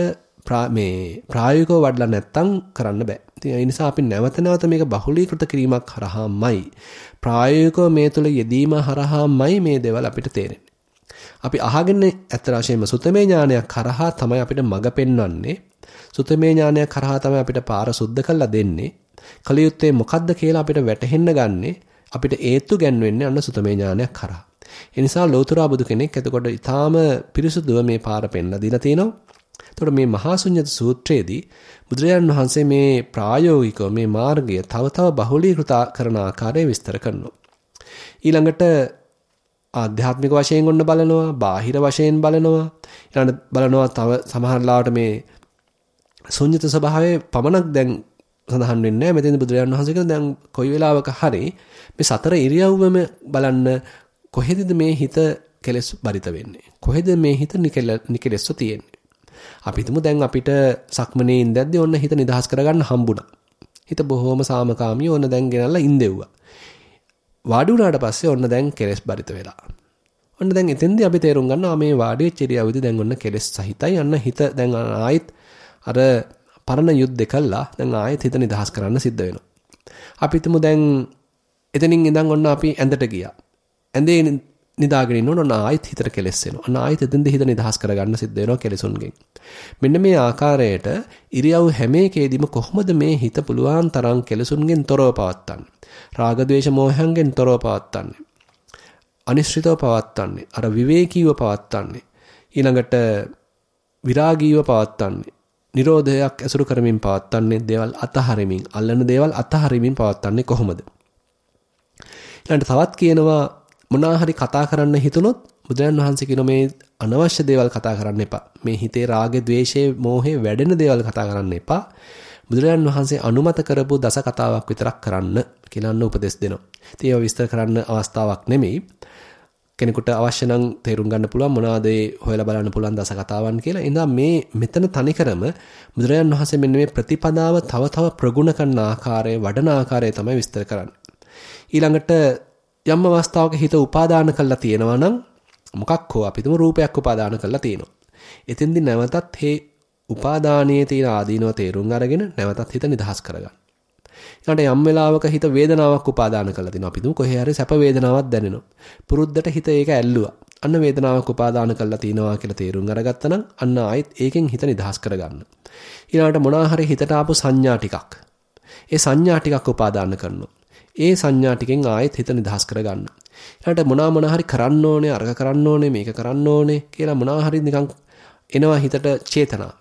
මේ ප්‍රායෝගිකව වඩලා නැත්තම් කරන්න බෑ. ඉතින් ඒ නිසා අපි නැවත නැවත මේක බහුලීකృత කිරීමක් හරහාමයි ප්‍රායෝගිකව මේ තුල යෙදීම හරහාමයි මේ දේවල් අපිට තේරෙන්නේ. අපි අහගෙන ඇත්ත වශයෙන්ම සුතමේ ඥානයක් කරහා තමයි අපිට මඟ පෙන්වන්නේ. සුතමේ ඥානයක් කරහා තමයි අපිට පාර සුද්ධ කරලා දෙන්නේ. කලියුත්තේ මොකද්ද කියලා අපිට වැටහෙන්න ගන්නේ අපිට ඒත්තු ගැන්වෙන්නේ අන්න සුතමේ ඥානයක් කරහා. ඒ නිසා ලෝතුරා බුදු කෙනෙක් එතකොට ඊටාම පිරිසුදුව මේ පාර පෙන්ලා දීලා තිනවා. එතකොට මේ මහා ශුන්්‍යත සූත්‍රයේදී බුදුරජාණන් වහන්සේ මේ ප්‍රායෝගිකව මේ මාර්ගය තව තව බහුලීකృత කරන ආකාරය විස්තර කරනවා. ඊළඟට ආධ්‍යාත්මික වශයෙන් ඔන්න බලනවා, බාහිර වශයෙන් බලනවා. ඊළඟට බලනවා තව සමහර ලාවට මේ ශුන්්‍යත ස්වභාවයේ පමණක් දැන් සඳහන් වෙන්නේ නැහැ. මෙතෙන් බුදුරජාණන් වහන්සේ කියන දැන් කොයි වෙලාවක හරි මේ සතර ඉරියව්වම බලන්න කොහෙදද මේ හිත කෙලස් බරිත වෙන්නේ? කොහෙද මේ හිත නිකලස්ව තියෙන්නේ? අපි හිතමු දැන් අපිට සක්මනේ ඉඳද්දී ඔන්න හිත නිදහස් කරගන්න හම්බුණා. හිත බොහොම සාමකාමී ඕන දැන් ගෙනල්ලා ඉඳෙව්වා. වාඩි වුණාට පස්සේ ඔන්න දැන් කෙලස් බරිත වෙලා. ඔන්න දැන් එතෙන්දී අපි තේරුම් ගන්නවා මේ වාඩි වෙච්ච ඉරියව්වේදී දැන් ඔන්න කෙලස් සහිතයි. අන්න හිත දැන් ආයෙත් අර පරණ යුද්ධ කළා. දැන් ආයෙත් හිත නිදහස් කරන්න සිද්ධ වෙනවා. අපි හිතමු දැන් එතනින් ඉඳන් ඔන්න අපි ඇඳට ගියා. ඇඳේ නිදාගෙන ඉන්නොත් ඔන්න ආයෙත් හිතට කෙලස් එනවා. ඔන්න ආයෙත් එතෙන්ද හිත නිදහස් කරගන්න සිද්ධ වෙනවා කෙලසුන්ගෙන්. මෙන්න මේ ආකාරයට ඉරියව් හැම එකේදීම කොහොමද මේ හිත පුළුවන් තරම් කෙලසුන්ගෙන් තොරව පවත්වන්නේ? රාග ద్వේෂ මෝහයන්ගෙන් තොරව පවත්වන්නේ. අනිශ්චිතව පවත්වන්නේ. අර විවේකීව පවත්වන්නේ. ඊළඟට විරාගීව පවත්වන්නේ. නිරෝධයක් ඇසුරු කරමින් පවත්වන්නේ දේවල් අතහරිමින් අල්ලන දේවල් අතහරිමින් පවත්වන්නේ කොහොමද ඊළඟට තවත් කියනවා මොනවා හරි කතා කරන්න හිතුනොත් බුදුරජාන් වහන්සේ කියන මේ අනවශ්‍ය දේවල් කතා කරන්න එපා. මේ හිතේ රාගේ, ద్వේෂේ, මෝහේ වැඩෙන දේවල් කතා කරන්න එපා. බුදුරජාන් වහන්සේ අනුමත කරපු දස කතාවක් විතරක් කරන්න කියලා උපදෙස් දෙනවා. ඉතින් ඒවා විස්තර කරන්න අවස්ථාවක් නෙමෙයි. කෙනෙකුට අවශ්‍ය නම් තේරුම් ගන්න පුළුවන් මොනවාද ඒ හොයලා බලන්න පුළුවන් දස කතාවන් කියලා. ඉඳන් මේ මෙතන තනිකරම බුදුරජාන් වහන්සේ මෙන්න මේ ප්‍රතිපදාව තව තව ප්‍රගුණ කරන ආකාරය, වඩන ආකාරය තමයි විස්තර කරන්නේ. ඊළඟට යම් අවස්ථාවක හිත උපාදාන කරලා තියෙනවා නම් මොකක් හෝ අපි තුමු රූපයක් උපාදාන කරලා තියෙනවා. එතෙන්දී නැවතත් හේ උපාදානයේ තියෙන ආදීනව තේරුම් අරගෙන නැවතත් හිත නිදහස් කරගන්න. ඊළඟට යම් වෙලාවක හිත වේදනාවක් උපාදාන කරලා තිනවා. අපි තුමු කොහේ හරි සැප වේදනාවක් දැනෙනවා. පුරුද්දට හිත ඒක ඇල්ලුවා. අන්න වේදනාවක් උපාදාන කරලා තිනවා කියලා තේරුම් අරගත්තා නම් අන්න ආයෙත් ඒකෙන් හිත නිදහස් කරගන්න. ඊළඟට මොනවා හරි හිතට ආපු සංඥා ටිකක්. ඒ සංඥා ටිකක් උපාදාන කරනවා. ඒ සංඥා ටිකෙන් ආයෙත් හිත නිදහස් කරගන්න. ඊළඟට මොනවා මොනවා හරි කරන්න ඕනේ, අරක කරන්න ඕනේ, මේක කරන්න ඕනේ කියලා මොනවා හරි නිකන් එනවා හිතට චේතනා.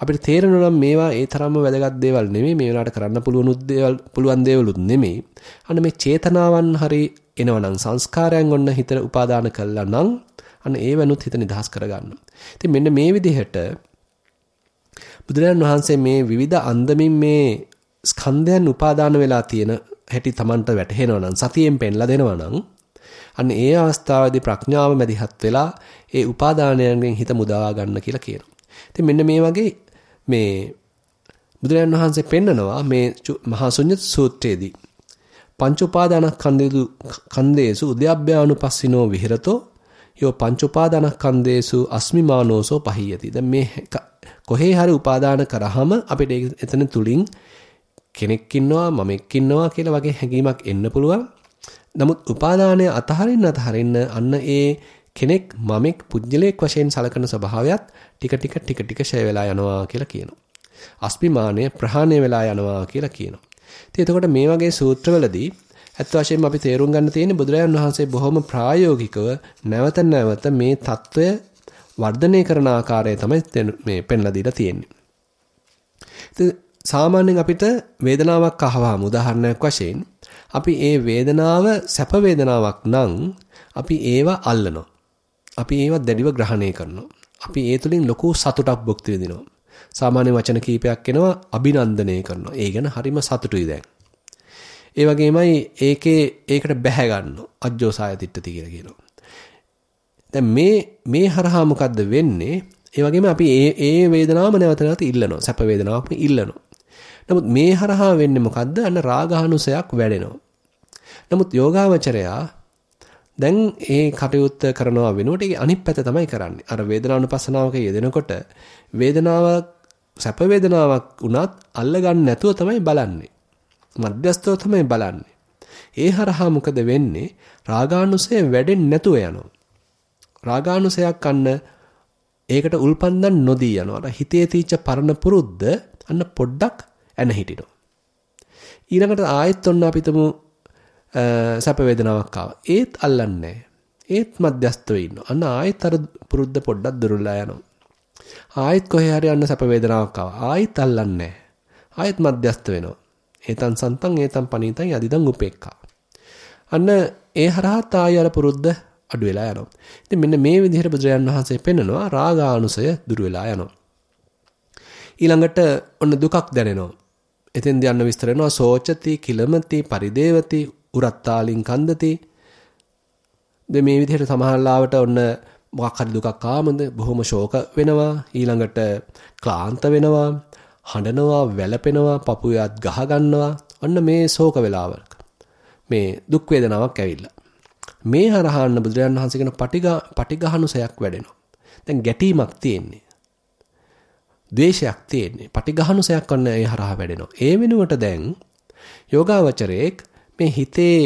අපිට තේරෙනවා නම් මේවා ඒ තරම්ම වැදගත් දේවල් නෙමෙයි මේ වෙලාවට කරන්න පුළුවන් දේවල් පුළුවන් දේවලුත් නෙමෙයි. අන්න මේ චේතනාවන් හරි එනවනම් සංස්කාරයන් ඔන්න හිතට උපාදාන කළා නම් අන්න ඒ වෙනුත් හිත නිදහස් කරගන්න. ඉතින් මෙන්න මේ විදිහට බුදුරජාණන් වහන්සේ මේ විවිධ අන්දමින් මේ ස්කන්ධයන් උපාදාන වෙලා තියෙන හැටි Tamanට වැටහෙනවා නම් සතියෙන් පෙන්ලා දෙනවා නම් අන්න ඒ අවස්ථාවේදී ප්‍රඥාව මැදිහත් වෙලා ඒ උපාදානයන්ගෙන් හිත මුදවා ගන්න කියලා කියනවා. ඉතින් මෙන්න මේ වගේ මේ බුදුරජාණන් වහන්සේ පෙන්නනවා මේ මහා ශුන්්‍යත සූත්‍රයේදී පංච උපාදානස්කන්ධේසු කන්දේසු උද්‍යප්පයානුපස්සිනෝ විහෙරතෝ යෝ පංච උපාදානස්කන්ධේසු අස්මිමානෝසෝ පහියති. දැන් මේ කොහේ හරි උපාදාන කරාම අපිට එතන තුලින් කෙනෙක් ඉන්නවා මමෙක් ඉන්නවා කියලා වගේ හැඟීමක් එන්න පුළුවන්. නමුත් උපාදානය අතහරින්න අතහරින්න අන්න ඒ කෙනෙක් මමෙක් පුජ්‍යලයක් වශයෙන් සලකන ස්වභාවයත් ටික ටික ටික ටික ෂය වෙලා යනවා කියලා කියනවා. අස්පිමානය ප්‍රහාණය වෙලා යනවා කියලා කියනවා. ඉතින් එතකොට මේ වගේ සූත්‍රවලදී ඇත්ත වශයෙන්ම අපි තේරුම් ගන්න තියෙන්නේ බුදුරජාන් වහන්සේ බොහොම ප්‍රායෝගිකව නැවත නැවත මේ తত্ত্বය වර්ධනය කරන ආකාරය තමයි මේ පෙන්ලා දීලා තියෙන්නේ. ඉතින් සාමාන්‍යයෙන් අපිට වේදනාවක් අහවම උදාහරණයක් වශයෙන් අපි ඒ වේදනාව සැප වේදනාවක් නම් අපි ඒව අල්ලනවා. අපි ඒව දැඩිව ග්‍රහණය කරනවා. අපි ඒ තුලින් ලොකු සතුටක් භුක්ති විඳිනවා. සාමාන්‍ය වචන කීපයක් එනවා අභිනන්දනය කරනවා. ඒ ගැන හරිම සතුටුයි දැන්. ඒ වගේමයි ඒකේ ඒකට බැහැ ගන්නවා. අජ්ජෝසාය තිට්ඨති කියලා කියනවා. දැන් මේ මේ හරහා මොකද්ද වෙන්නේ? ඒ වගේම අපි ඒ ඒ වේදනාවම නැවත නැවත ඉල්ලනවා. සැප වේදනාවක් ඉල්ලනවා. නමුත් මේ හරහා වෙන්නේ මොකද්ද? අන්න රාගානුසයක් වැඩෙනවා. නමුත් යෝගාවචරයා දැන් ඒ කටයුත්ත කරනවා වෙනුවට ඒ අනිත් පැත්ත තමයි කරන්නේ. අර වේදනානුපස්සනාවක යෙදෙනකොට වේදනාවක් සැප වේදනාවක් වුණත් අල්ලගන්න නැතුව තමයි බලන්නේ. මධ්‍යස්තව තමයි බලන්නේ. ඒ හරහා මොකද වෙන්නේ? රාගානුසය වැඩෙන්නේ නැතුව යනවා. රාගානුසයක් අන්න ඒකට උල්පන්දන් නොදී යනවා. හිතේ තීච්ච පරණ පුරුද්ද අන්න පොඩ්ඩක් ඇන හිටිනවා. ඊළඟට ආයෙත් ඔන්න අපිටම සැප වේදනාවක් ආවා. ඒත් අල්ලන්නේ ඒත් මධ්‍යස්තව ඉන්නවා. අන්න ආයෙත් අර පුරුද්ද පොඩ්ඩක් දුර්වලලා යනවා. ආයෙත් කොහේ හරි යන්න සැප වේදනාවක් ආවා. ආයෙත් අල්ලන්නේ ආයෙත් මධ්‍යස්ත වෙනවා. ඒතන් සන්තන් ඒතන් පනීතන් යදිදන් උපේක්ඛා. අන්න ඒ හරහා තායි අර පුරුද්ද අඩු වෙලා යනවා. ඉතින් මෙන්න මේ විදිහට බුදුරජාන් වහන්සේ පෙන්නනවා රාගානුසය දුර වෙලා යනවා. ඊළඟට ඔන්න දුකක් දැනෙනවා. එතෙන් යන්න විස්තර වෙනවා සෝචති, කිලමති, පරිදේවති, උරත්තාලින් කන්දති. මේ විදිහට සමහරලාවට ඔන්න මොකක් හරි දුකක් ආමද බොහොම ශෝක වෙනවා. ඊළඟට ක්ලාන්ත වෙනවා හඬනවා වැළපෙනවා පපුවයත් ගහ ගන්නවා. ඔන්න මේ ශෝක වෙලාවක මේ දුක් වේදනාවක් ඇවිල්ලා. මේ හරහාන්න බුදුරජාණන් වහන්සේ කියන පටිඝ පටිඝහනුසයක් වැඩෙනවා. දැන් ගැටීමක් තියෙන්නේ. ද්වේෂයක් තියෙන්නේ. පටිඝහනුසයක් වන්න ඒ හරහා වැඩෙනවා. ඒ වෙනුවට දැන් යෝගාවචරයේක් මේ හිතේ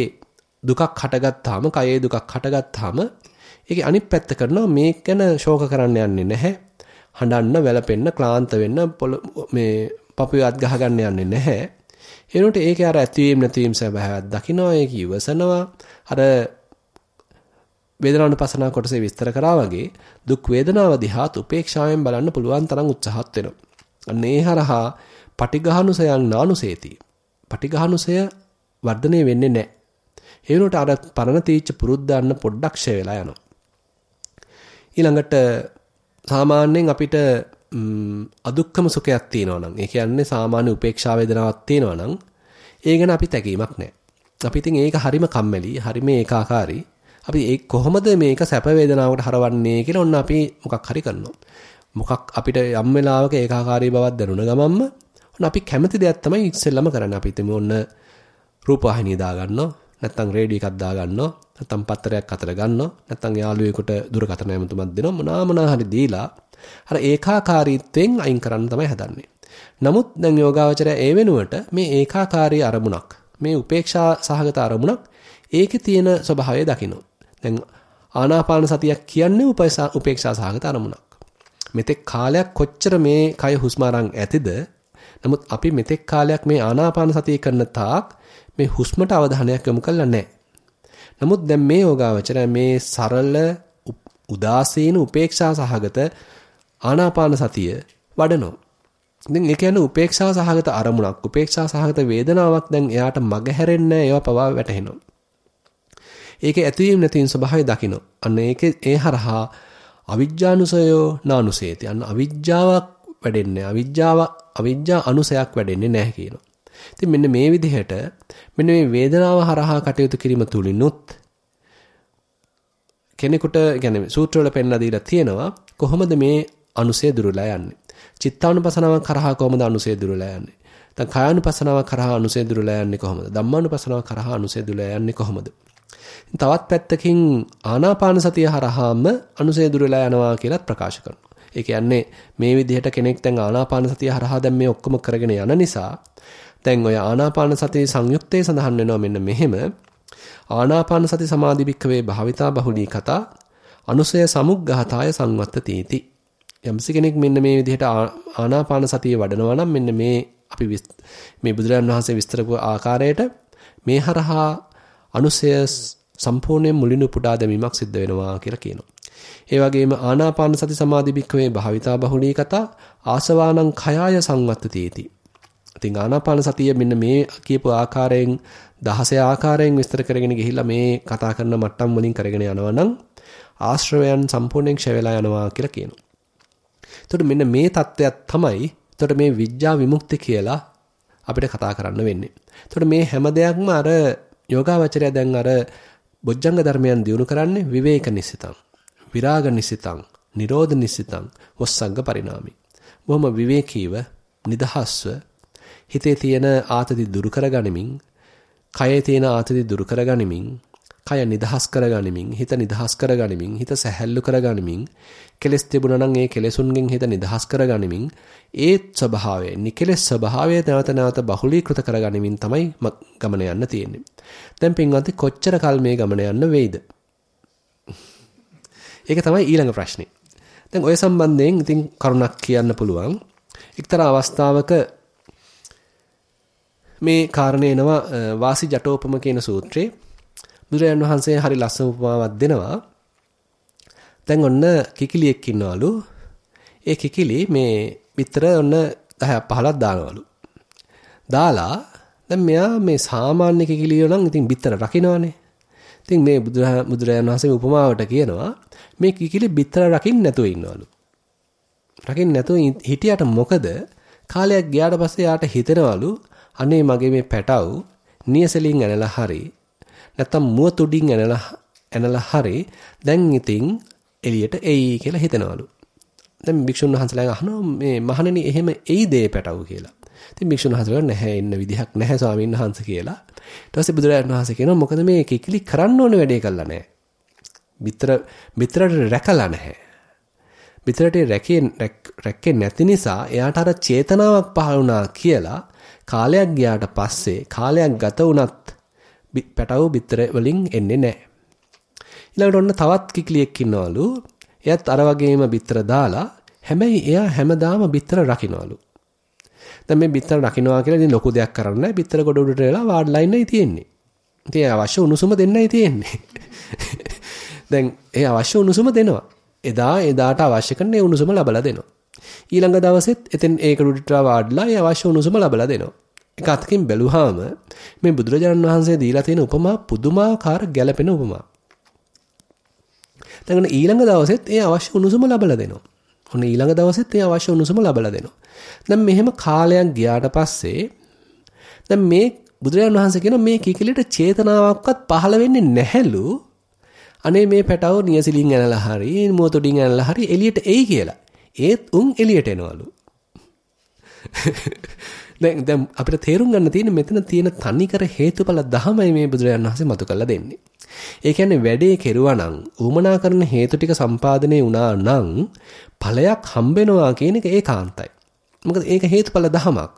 දුකක් හටගත්තාම කයේ දුකක් හටගත්තාම ඒකේ අනිත් පැත්ත කරනවා මේක ගැන ශෝක කරන්න යන්නේ නැහැ. හඬන්න, වැළපෙන්න, ක්ලාන්ත වෙන්න මේ පපුවත් ගහ ගන්න යන්නේ නැහැ. ඒනොට ඒකේ අර ඇතිවීම නැතිවීම සබහැවත් දකින්නවා ඒක ඉවසනවා. අර වේදනානුපසනාව කොටසේ විස්තර කරා වගේ දුක් වේදනාව දිහාත් උපේක්ෂාවෙන් බලන්න පුළුවන් තරම් උත්සාහත් වෙනවා. අන්න ඒ හරහා පටිඝානුසයන් නානුසේති. පටිඝානුසය වර්ධනය වෙන්නේ නැහැ. ඒ වෙනුවට අර පරණ තීච්ච පුරුද්දන්න පොඩ්ඩක් ෂය වෙලා යනවා. ඊළඟට සාමාන්‍යයෙන් අපිට අදුක්කම සුඛයක් තියෙනවා නම් ඒ කියන්නේ සාමාන්‍ය උපේක්ෂා වේදනාවක් තියෙනවා නම් ඒ ගැන අපි තැකීමක් නැහැ. අපි ඉතින් ඒක හරිම කම්මැලි, හරිම ඒකාකාරී. අපි ඒ කොහොමද මේක සැප වේදනාවකට හරවන්නේ කියලා ඔන්න අපි මොකක් හරි කරනවා. මොකක් අපිට යම් වෙලාවක ඒකාකාරී බවක් දැනුණ ගමන්ම ඔන්න අපි කැමති දෙයක් තමයි ඉස්සෙල්ලම කරන්නේ. අපි ඉතින් ඔන්න රූපවාහිනිය දා ගන්නවා. නැත්නම් රේඩියෝ එකක් දා ගන්නවා. නැත්නම් පත්තරයක් අතර ගන්නවා. නැත්නම් යාළුවෙකුට දුරකථන ඇමතුමක් දෙනවා. මොනවා මොනවා හරි දීලා අර ඒකාකාරීත්වයෙන් අයින් කරන්න තමයි හදන්නේ. නමුත් දැන් යෝගාවචරය ඒ වෙනුවට මේ ඒකාකාරී අරමුණක් මේ උපේක්ෂා සහගත අරමුණක් ඒකේ තියෙන ස්වභාවය දකින්න. දැන් ආනාපාන සතියක් කියන්නේ උපේක්ෂා සහගත අරමුණක්. මෙතෙක් කාලයක් කොච්චර මේ කය හුස්ම ඇතිද? නමුත් අපි මෙතෙක් කාලයක් මේ ආනාපාන සතිය කරන තාක් මේ හුස්මට අවධානයක් යොමු කළා නැහැ. නමුත් දැන් මේ යෝගාවචරය මේ සරල උදාසීන උපේක්ෂා සහගත ආනාපාන සතිය වඩනවා. ඉතින් ඒ කියන්නේ උපේක්ෂා සහගත අරමුණක්, උපේක්ෂා සහගත වේදනාවක් දැන් එයාට මග හැරෙන්නේ ඒවා පවා වැටහෙනවා. ඒකේ ඇතිවීම නැතිවීම ස්වභාවය දකින්න. අන්න ඒකේ ඒ හරහා අවිජ්ජානුසයෝ නානුසේති. අන්න අවිජ්ජාවක් වැඩෙන්නේ. අවිජ්ජාව අවිජ්ජා අනුසයක් වැඩෙන්නේ නැහැ කියනවා. ඉතින් මෙන්න මේ විදිහට මෙන්න මේ වේදනාව හරහා කටයුතු කිරීම තුලිනුත් කෙනෙකුට කියන්නේ සූත්‍ර වල පෙන්ලා දීලා තියෙනවා කොහොමද මේ අනුසය දුරලා යන්නේ. චිත්තානුපසනාවක් කරහා කොහොමද අනුසය දුරලා යන්නේ. දැන් කායානුපසනාවක් කරහා අනුසය දුරලා යන්නේ කොහොමද? ධම්මානුපසනාවක් කරහා අනුසය දුරලා යන්නේ කොහොමද? තවත් පැත්තකින් ආනාපාන සතිය හරහාම අනුසය දුරලා යනවා කියලා ප්‍රකාශ කරනවා. ඒ කියන්නේ මේ විදිහට කෙනෙක් දැන් ආනාපාන සතිය හරහා දැන් මේ ඔක්කොම කරගෙන යන නිසා දැන් ඔය ආනාපාන සති සංයුක්තයේ සඳහන් වෙනවා මෙන්න මෙහෙම. ආනාපාන සති සමාධි භික්කවේ භාවිතා බහුලී කතා අනුසය සමුග්ඝාතාය සංවත්තතීති යම්සි කෙනෙක් මෙන්න මේ විදිහට ආනාපාන සතිය වඩනවා නම් මෙන්න මේ අපි මේ බුදුරජාණන් වහන්සේ විස්තර ආකාරයට මේ හරහා අනුසය සම්පූර්ණයෙන් මුලින් උපුටා දැමීමක් සිද්ධ වෙනවා කියලා කියනවා. ඒ වගේම ආනාපාන සති සමාධි භික්කවේ භාවිතා බහුලී කතා ආසවානං khයාය සංවත්තතීති ඉතින් ආනාපාන සතිය මෙන්න මේ කියපු ආකාරයෙන් 16 ආකාරයෙන් විස්තර කරගෙන ගිහිල්ලා මේ කතා කරන මට්ටම් වලින් කරගෙන යනවා නම් ආශ්‍රවයන් සම්පූර්ණයෙන් ක්ෂය වෙලා යනවා කියලා කියනවා. එතකොට මෙන්න මේ தත්වයක් තමයි එතකොට මේ විඥා විමුක්ති කියලා අපිට කතා කරන්න වෙන්නේ. එතකොට මේ හැම දෙයක්ම අර යෝගාවචරය දැන් අර බොජ්ජංග ධර්මයන් දිනු කරන්නේ විවේක නිසිතං, විරාග නිසිතං, නිරෝධ නිසිතං, වස්සග්ග පරිණාමි. බොහොම විවේකීව, නිදහස්ව හිතේ තියෙන ආතති දුරු කරගනිමින්, කයේ තියෙන ආතති දුරු කරගනිමින්, කය නිදහස් කරගනිමින් හිත නිදහස් කරගනිමින් හිත සැහැල්ලු කරගනිමින් කෙලස් තිබුණා නම් ඒ කෙලෙසුන්ගෙන් හිත නිදහස් කරගනිමින් ඒ ස්වභාවය නිකලස් ස්වභාවය නැවත නැවත බහුලීකృత කරගනිමින් තමයි ගමන යන්න තියෙන්නේ. දැන් පින්වත්නි කොච්චර කල් මේ ගමන යන්න වෙයිද? ඒක තමයි ඊළඟ ප්‍රශ්නේ. දැන් ඔය සම්බන්ධයෙන් ඉතින් කරුණක් කියන්න පුළුවන්. එක්තරා අවස්ථාවක මේ කාරණේ එනවා වාසි ජටෝපම කියන සූත්‍රයේ බුදුරජාණන් වහන්සේ හරි ලස්සන උපමාවක් දෙනවා. දැන් ඔන්න කිකිලියෙක් ඉන්නවලු. ඒ කිකිලි මේ පිටර ඔන්න 10ක් 15ක් දානවලු. දාලා දැන් මෙයා මේ සාමාන්‍ය කිකිලිය නම් ඉතින් පිටර රකින්නවනේ. ඉතින් මේ බුදුරජාණන් වහන්සේ උපමාවට කියනවා මේ කිකිලි පිටර රකින්න නැතුව ඉන්නවලු. රකින්න නැතුව හිටියට මොකද කාලයක් ගියාට පස්සේ යාට හිතෙනවලු අනේ මගේ මේ පැටව් නියසලින් ඇනලා හරි නැත්තම් මුව තුඩින් ඇනලා ඇනලා හරි දැන් ඉතින් එළියට එයි කියලා හිතනවලු. දැන් භික්ෂුන් වහන්සේලා අහනවා මේ මහණෙනි එහෙම එයිද ඒ පැටව කියලා. ඉතින් භික්ෂුන් වහන්සේලා නැහැ ඉන්න විදිහක් නැහැ ස්වාමීන් වහන්සේ කියලා. ඊට පස්සේ බුදුරජාණන් වහන්සේ කියනවා මොකද මේ කිකිලි කරන්න ඕනේ වැඩේ කළා නැහැ. මිත්‍ර මිත්‍රට රැකලා නැහැ. මිත්‍රට රැකේ රැක්කේ නැති නිසා එයාට අර චේතනාවක් පහළ වුණා කියලා කාලයක් ගියාට පස්සේ කාලයක් ගත වුණත් පැටව බිත්තර වලින් එන්නේ නැහැ. ඊළඟට ඔන්න තවත් කිකිලියෙක් ඉන්නවලු. එයත් අර වගේම බිත්තර දාලා හැබැයි එයා හැමදාම බිත්තර රකින්නවලු. දැන් මේ බිත්තර රකින්නවා කියලා ඉතින් ලොකු දෙයක් කරන්න නැහැ. බිත්තර ගොඩ උඩට වෙලා වාඩ්ලා ඉන්නයි තියෙන්නේ. ඉතින් අවශ්‍ය උණුසුම දෙන්නයි තියෙන්නේ. දැන් ඒ අවශ්‍ය උණුසුම දෙනවා. එදා එදාට අවශ්‍ය කරන ඒ උණුසුම ලබලා දෙනවා. ඊළඟ දවසෙත් එතෙන් ඒක උඩට වාඩ්ලා ඒ අවශ්‍ය උණුසුම ලබලා දෙනවා. එක අතකින් බැලුවාම මේ බුදුරජාණන් වහන්සේ දීලා තියෙන උපමා පුදුමාකාර ගැළපෙන උපමා. දැන් ඊළඟ දවසෙත් ඒ අවශ්‍ය උණුසුම ලබලා දෙනවා. ඔන්න ඊළඟ දවසෙත් ඒ අවශ්‍ය උණුසුම ලබලා දෙනවා. දැන් මෙහෙම කාලයක් ගියාට පස්සේ දැන් මේ බුදුරජාණන් වහන්සේ කියන මේ කිකිලිට චේතනාවක්වත් පහළ වෙන්නේ නැහැලු. අනේ මේ පැටව නියසිලින් ඇනලා හරි මොතොඩින් ඇනලා හරි එළියට එයි කියලා. ඒත් උන් එළියට එනවලු. දැන් දැන් අපිට තේරුම් ගන්න තියෙන්නේ මෙතන තියෙන තනිකර හේතුඵල ධමයි මේ බුදුරජාණන් වහන්සේ මතු කරලා දෙන්නේ. ඒ කියන්නේ වැඩේ කෙරුවා නම් ඌමනා කරන හේතු ටික සම්පාදනය වුණා නම් ඵලයක් හම්බෙනවා කියන එක ඒකාන්තයි. මොකද ඒක හේතුඵල ධමයක්.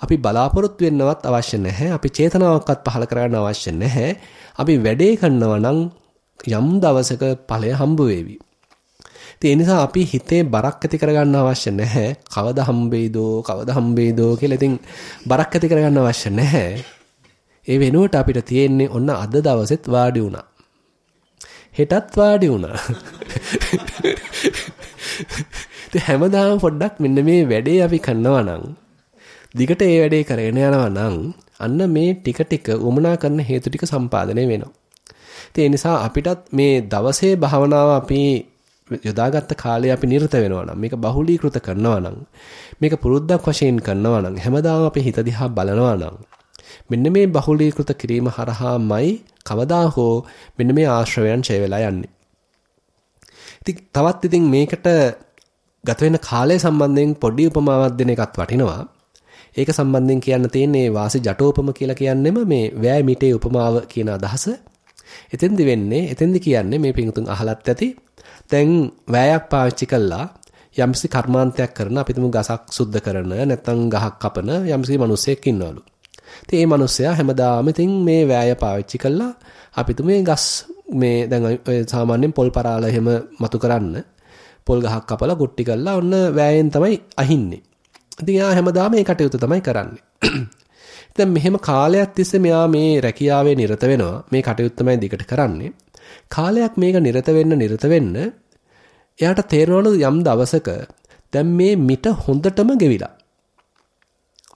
අපි බලාපොරොත්තු වෙන්නවත් අවශ්‍ය නැහැ. අපි චේතනාවක්වත් පහල කරගන්න අවශ්‍ය නැහැ. අපි වැඩේ කරනවා නම් යම් දවසක ඵලය හම්බ වේවි. ඒ නිසා අපි හිතේ බරක් ඇති කරගන්න අවශ්‍ය නැහැ. කවදා හම්බෙයිදෝ කවදා හම්බෙයිදෝ කියලා ඉතින් බරක් ඇති කරගන්න අවශ්‍ය නැහැ. ඒ වෙනුවට අපිට තියෙන්නේ ඔන්න අද දවසෙත් වාඩි වුණා. හෙටත් වාඩි වුණා. ඉතින් හැමදාම පොඩ්ඩක් මෙන්න මේ වැඩේ අපි කරනවා නම් දිගට ඒ වැඩේ කරගෙන යනවා නම් අන්න මේ ටික ටික උමනා කරන හේතු ටික සම්පාදනය වෙනවා. ඒ නිසා අපිටත් මේ දවසේ භාවනාව අපි යොදාගත්ත කාලය අපි නිරත වෙනවා නම් මේක බහුලීකృత කරනවා නම් මේක පුරුද්දක් වශයෙන් කරනවා නම් හැමදාම අපි හිත දිහා බලනවා නම් මෙන්න මේ බහුලීකృత කිරීම හරහාමයි කවදා හෝ මෙන්න මේ ආශ්‍රවයන් ඡය වෙලා යන්නේ. ඉතින් තවත් ඉතින් මේකට ගත වෙන කාලය සම්බන්ධයෙන් පොඩි උපමාවක් දෙන එකත් වටිනවා. ඒක සම්බන්ධයෙන් කියන්න තියෙන්නේ වාසි ජටෝපම කියලා කියන්නෙම මේ වෑය මිටේ උපමාව කියන අදහස. එතෙන්දි වෙන්නේ එතෙන්දි කියන්නේ මේ පිඟුතුන් අහලත් ඇති දැන් වෑයක් පාවිච්චි කළා යම්සි කර්මාන්තයක් කරන අපි තුමු ගසක් සුද්ධ කරන නැත්නම් ගහක් කපන යම්සි මිනිසෙක් ඉන්නවලු. ඉතින් මේ මිනිස්සයා හැමදාම ඉතින් මේ වෑය පාවිච්චි කළා අපි තුමේ ගස් මේ දැන් ඔය සාමාන්‍යයෙන් පොල් පරාල එහෙම මතු කරන්න පොල් ගහක් කපලා කුට්ටි කරලා ඔන්න වෑයෙන් තමයි අහින්නේ. ඉතින් එයා හැමදාම මේ කටයුතු තමයි කරන්නේ. දැන් මෙහෙම කාලයක් තිස්සේ මෙයා මේ රැකියාවේ නිරත වෙනවා. මේ කටයුත්ත තමයි දිගට කරන්නේ. කාලයක් මේක නිරත වෙන්න නිරත වෙන්න එයාට තේරෙනවලු යම් දවසක දැන් මේ මිට හොඳටම ගෙවිලා.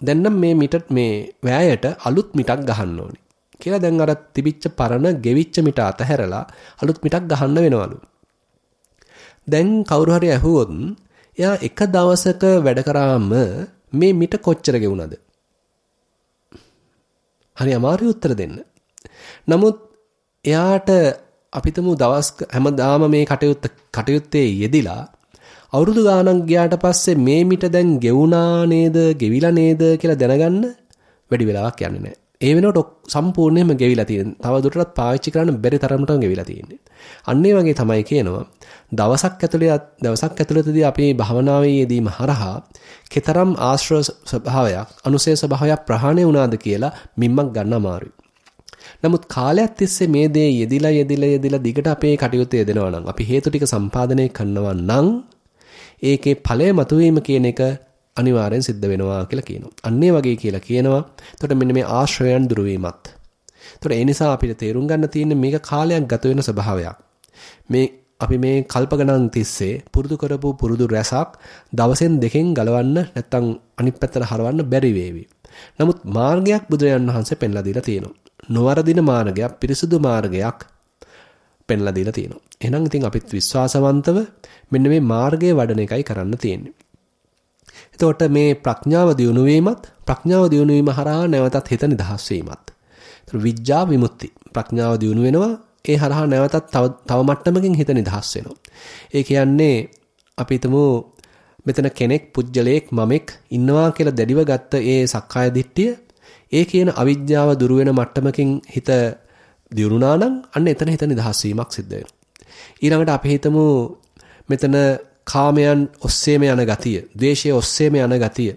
දැන් නම් මේ මිට මේ වෑයට අලුත් මිටක් ගහන්න ඕනේ. කියලා දැන් අර තිබිච්ච පරණ ගෙවිච්ච මිට අතහැරලා අලුත් මිටක් ගහන්න වෙනවලු. දැන් කවුරු හරි ඇහුවොත් එයා එක දවසක වැඩ කරාම මේ මිට කොච්චර ගෙවුනද? හරි අමාරු උත්තර දෙන්න. නමුත් එයාට අපිටම දවස් හැමදාම මේ කටයුත්ත කටයුත්තේ යෙදිලා අවුරුදු ගාණක් ගියාට පස්සේ මේ මිට දැන් ගෙවුනා නේද, ගෙවිලා නේද කියලා දැනගන්න වැඩි වෙලාවක් යන්නේ නැහැ. ඒ වෙනකොට සම්පූර්ණයෙන්ම ගෙවිලා තියෙන. තව දුරටත් පාවිච්චි කරන්න බැරි තරමටම ගෙවිලා තියෙන්නේ. අන්න ඒ වගේ තමයි කියනවා. දවසක් ඇතුළේ දවසක් ඇතුළතදී අපේ භවනාවේ යෙදීම හරහා කතරම් ආශ්‍රව ස්වභාවයක්, අනුසය ස්වභාවයක් ප්‍රහාණය වුණාද කියලා මිම්මක් ගන්න අමාරුයි. නමුත් කාලයක් තිස්සේ මේ දේ යෙදිලා යෙදිලා යෙදිලා දිගට අපේ කටයුතු යෙදෙනවා නම් අපි හේතු ටික සම්පාදනය කරනවා නම් ඒකේ ඵලය මතුවීම කියන එක අනිවාර්යෙන් සිද්ධ වෙනවා කියලා කියනවා. අන්නේ වගේ කියලා කියනවා. එතකොට මෙන්න මේ ආශ්‍රයයන් දුරු වීමත්. එතකොට ඒ නිසා අපිට තේරුම් ගන්න තියෙන්නේ මේක කාලයක් ගත වෙන ස්වභාවයක්. මේ අපි මේ කල්ප ගණන් තිස්සේ පුරුදු කරපු පුරුදු රැසක් දවසෙන් දෙකෙන් ගලවන්න නැත්තම් අනිත් පැත්තට හරවන්න බැරි වේවි. නමුත් මාර්ගයක් බුදුරජාණන් වහන්සේ පෙන්ලා දීලා තියෙනවා. නොවරදින මාර්ගයක්, පිරිසුදු මාර්ගයක් පෙන්ලා දීලා තියෙනවා. එහෙනම් ඉතින් අපිත් විශ්වාසවන්තව මෙන්න මේ මාර්ගයේ වඩන එකයි කරන්න තියෙන්නේ. එතකොට මේ ප්‍රඥාව දියුණු වීමත් ප්‍රඥාව දියුණු වීම හරහා නැවතත් හිත නිදහස් වීමත්. එතකොට විඥා විමුක්ති ප්‍රඥාව දියුණු වෙනවා ඒ හරහා නැවතත් තව තව මට්ටමකින් හිත නිදහස් වෙනවා. ඒ කියන්නේ අපි හිතමු මෙතන කෙනෙක් පුජ්‍යලයක් මමෙක් ඉන්නවා කියලා දැඩිව ගත්ත ඒ සක්කාය දිට්ඨිය ඒ කියන අවිද්‍යාව දුරු වෙන මට්ටමකින් හිත දියුණුනා නම් අන්න එතන හිත නිදහස් වීමක් සිද්ධ වෙනවා. ඊළඟට අපි හිතමු මෙතන කාමයන් ඔස්සේම යන ගතිය, ද්වේෂයේ ඔස්සේම යන ගතිය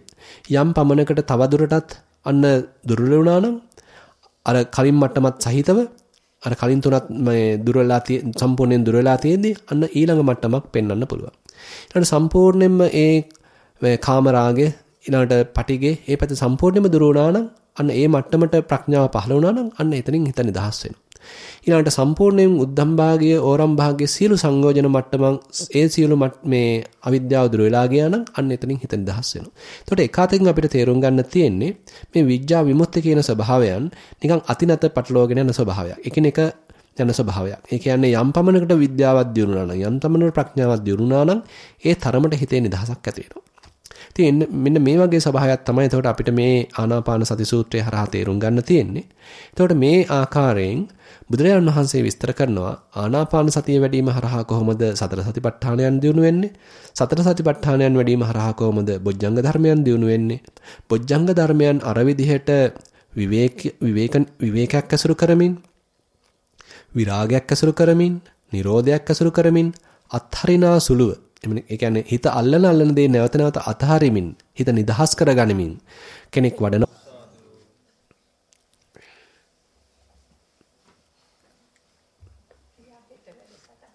යම් පමණකට තවදුරටත් අන්න දුර්වල වුණා නම් අර කලින් මට්ටමත් සහිතව අර කලින් තුනත් මේ දුර්වලලා සම්පූර්ණයෙන් දුර්වලලා තියෙද්දි අන්න ඊළඟ මට්ටමක් පෙන්වන්න පුළුවන්. ඊළඟට සම්පූර්ණයෙන්ම ඒ කාම රාගය ඊළඟට පටිගේ ඒ පැත්ත සම්පූර්ණයෙන්ම දුර වුණා නම් අන්න ඒ මට්ටමට ප්‍රඥාව පහළ වුණා නම් අන්න එතනින් හිත නිදහස් වෙනවා. ඊළඟට සම්පූර්ණයෙන් උද්දම් භාගය, ඕරම් භාගය සියලු සංයෝජන මට්ටමන් ඒ සියලු මේ අවිද්‍යාව දුර වෙලා ගියා නම් අන්න එතනින් හිත නිදහස් වෙනවා. එතකොට එකwidehatකින් අපිට තේරුම් ගන්න තියෙන්නේ මේ විඥා විමුක්ති කියන ස්වභාවයන් නිකන් අතිනත පටලවාගෙන යන ස්වභාවයක්. එකිනෙක යන ස්වභාවයක්. ඒ කියන්නේ යම් පමණකට විද්‍යාවක් දියුණුනා නම් යම් පමණකට ප්‍රඥාවක් දියුණුනා නම් ඒ තරමට හිතේ නිදහසක් ඇති වෙනවා. ඉතින් මෙන්න මේ වගේ ස්වභාවයක් තමයි එතකොට අපිට මේ ආනාපාන සති සූත්‍රය හරහා තේරුම් ගන්න තියෙන්නේ. එතකොට මේ ආකාරයෙන් බුදුරජාණන් වහන්සේ විස්තර කරනවා ආනාපාන සතිය වැඩිම හරහා කොහොමද සතර සතිපට්ඨානයන් දිනු වෙන්නේ? සතර සතිපට්ඨානයන් වැඩිම හරහා කොහොමද බොජ්ජංග ධර්මයන් දිනු වෙන්නේ? බොජ්ජංග ධර්මයන් අර විදිහට විවේක විවේක විවේකයක් ඇසුරු කරමින් විරාගයක් ඇසුරු කරමින් නිරෝධයක් ඇසුරු කරමින් අත්හරිනා සුළුව ඒ කියන්නේ හිත අල්ලන අල්ලන දේ නැවත නැවත අතහරිමින් හිත නිදහස් කරගනිමින් කෙනෙක් වඩන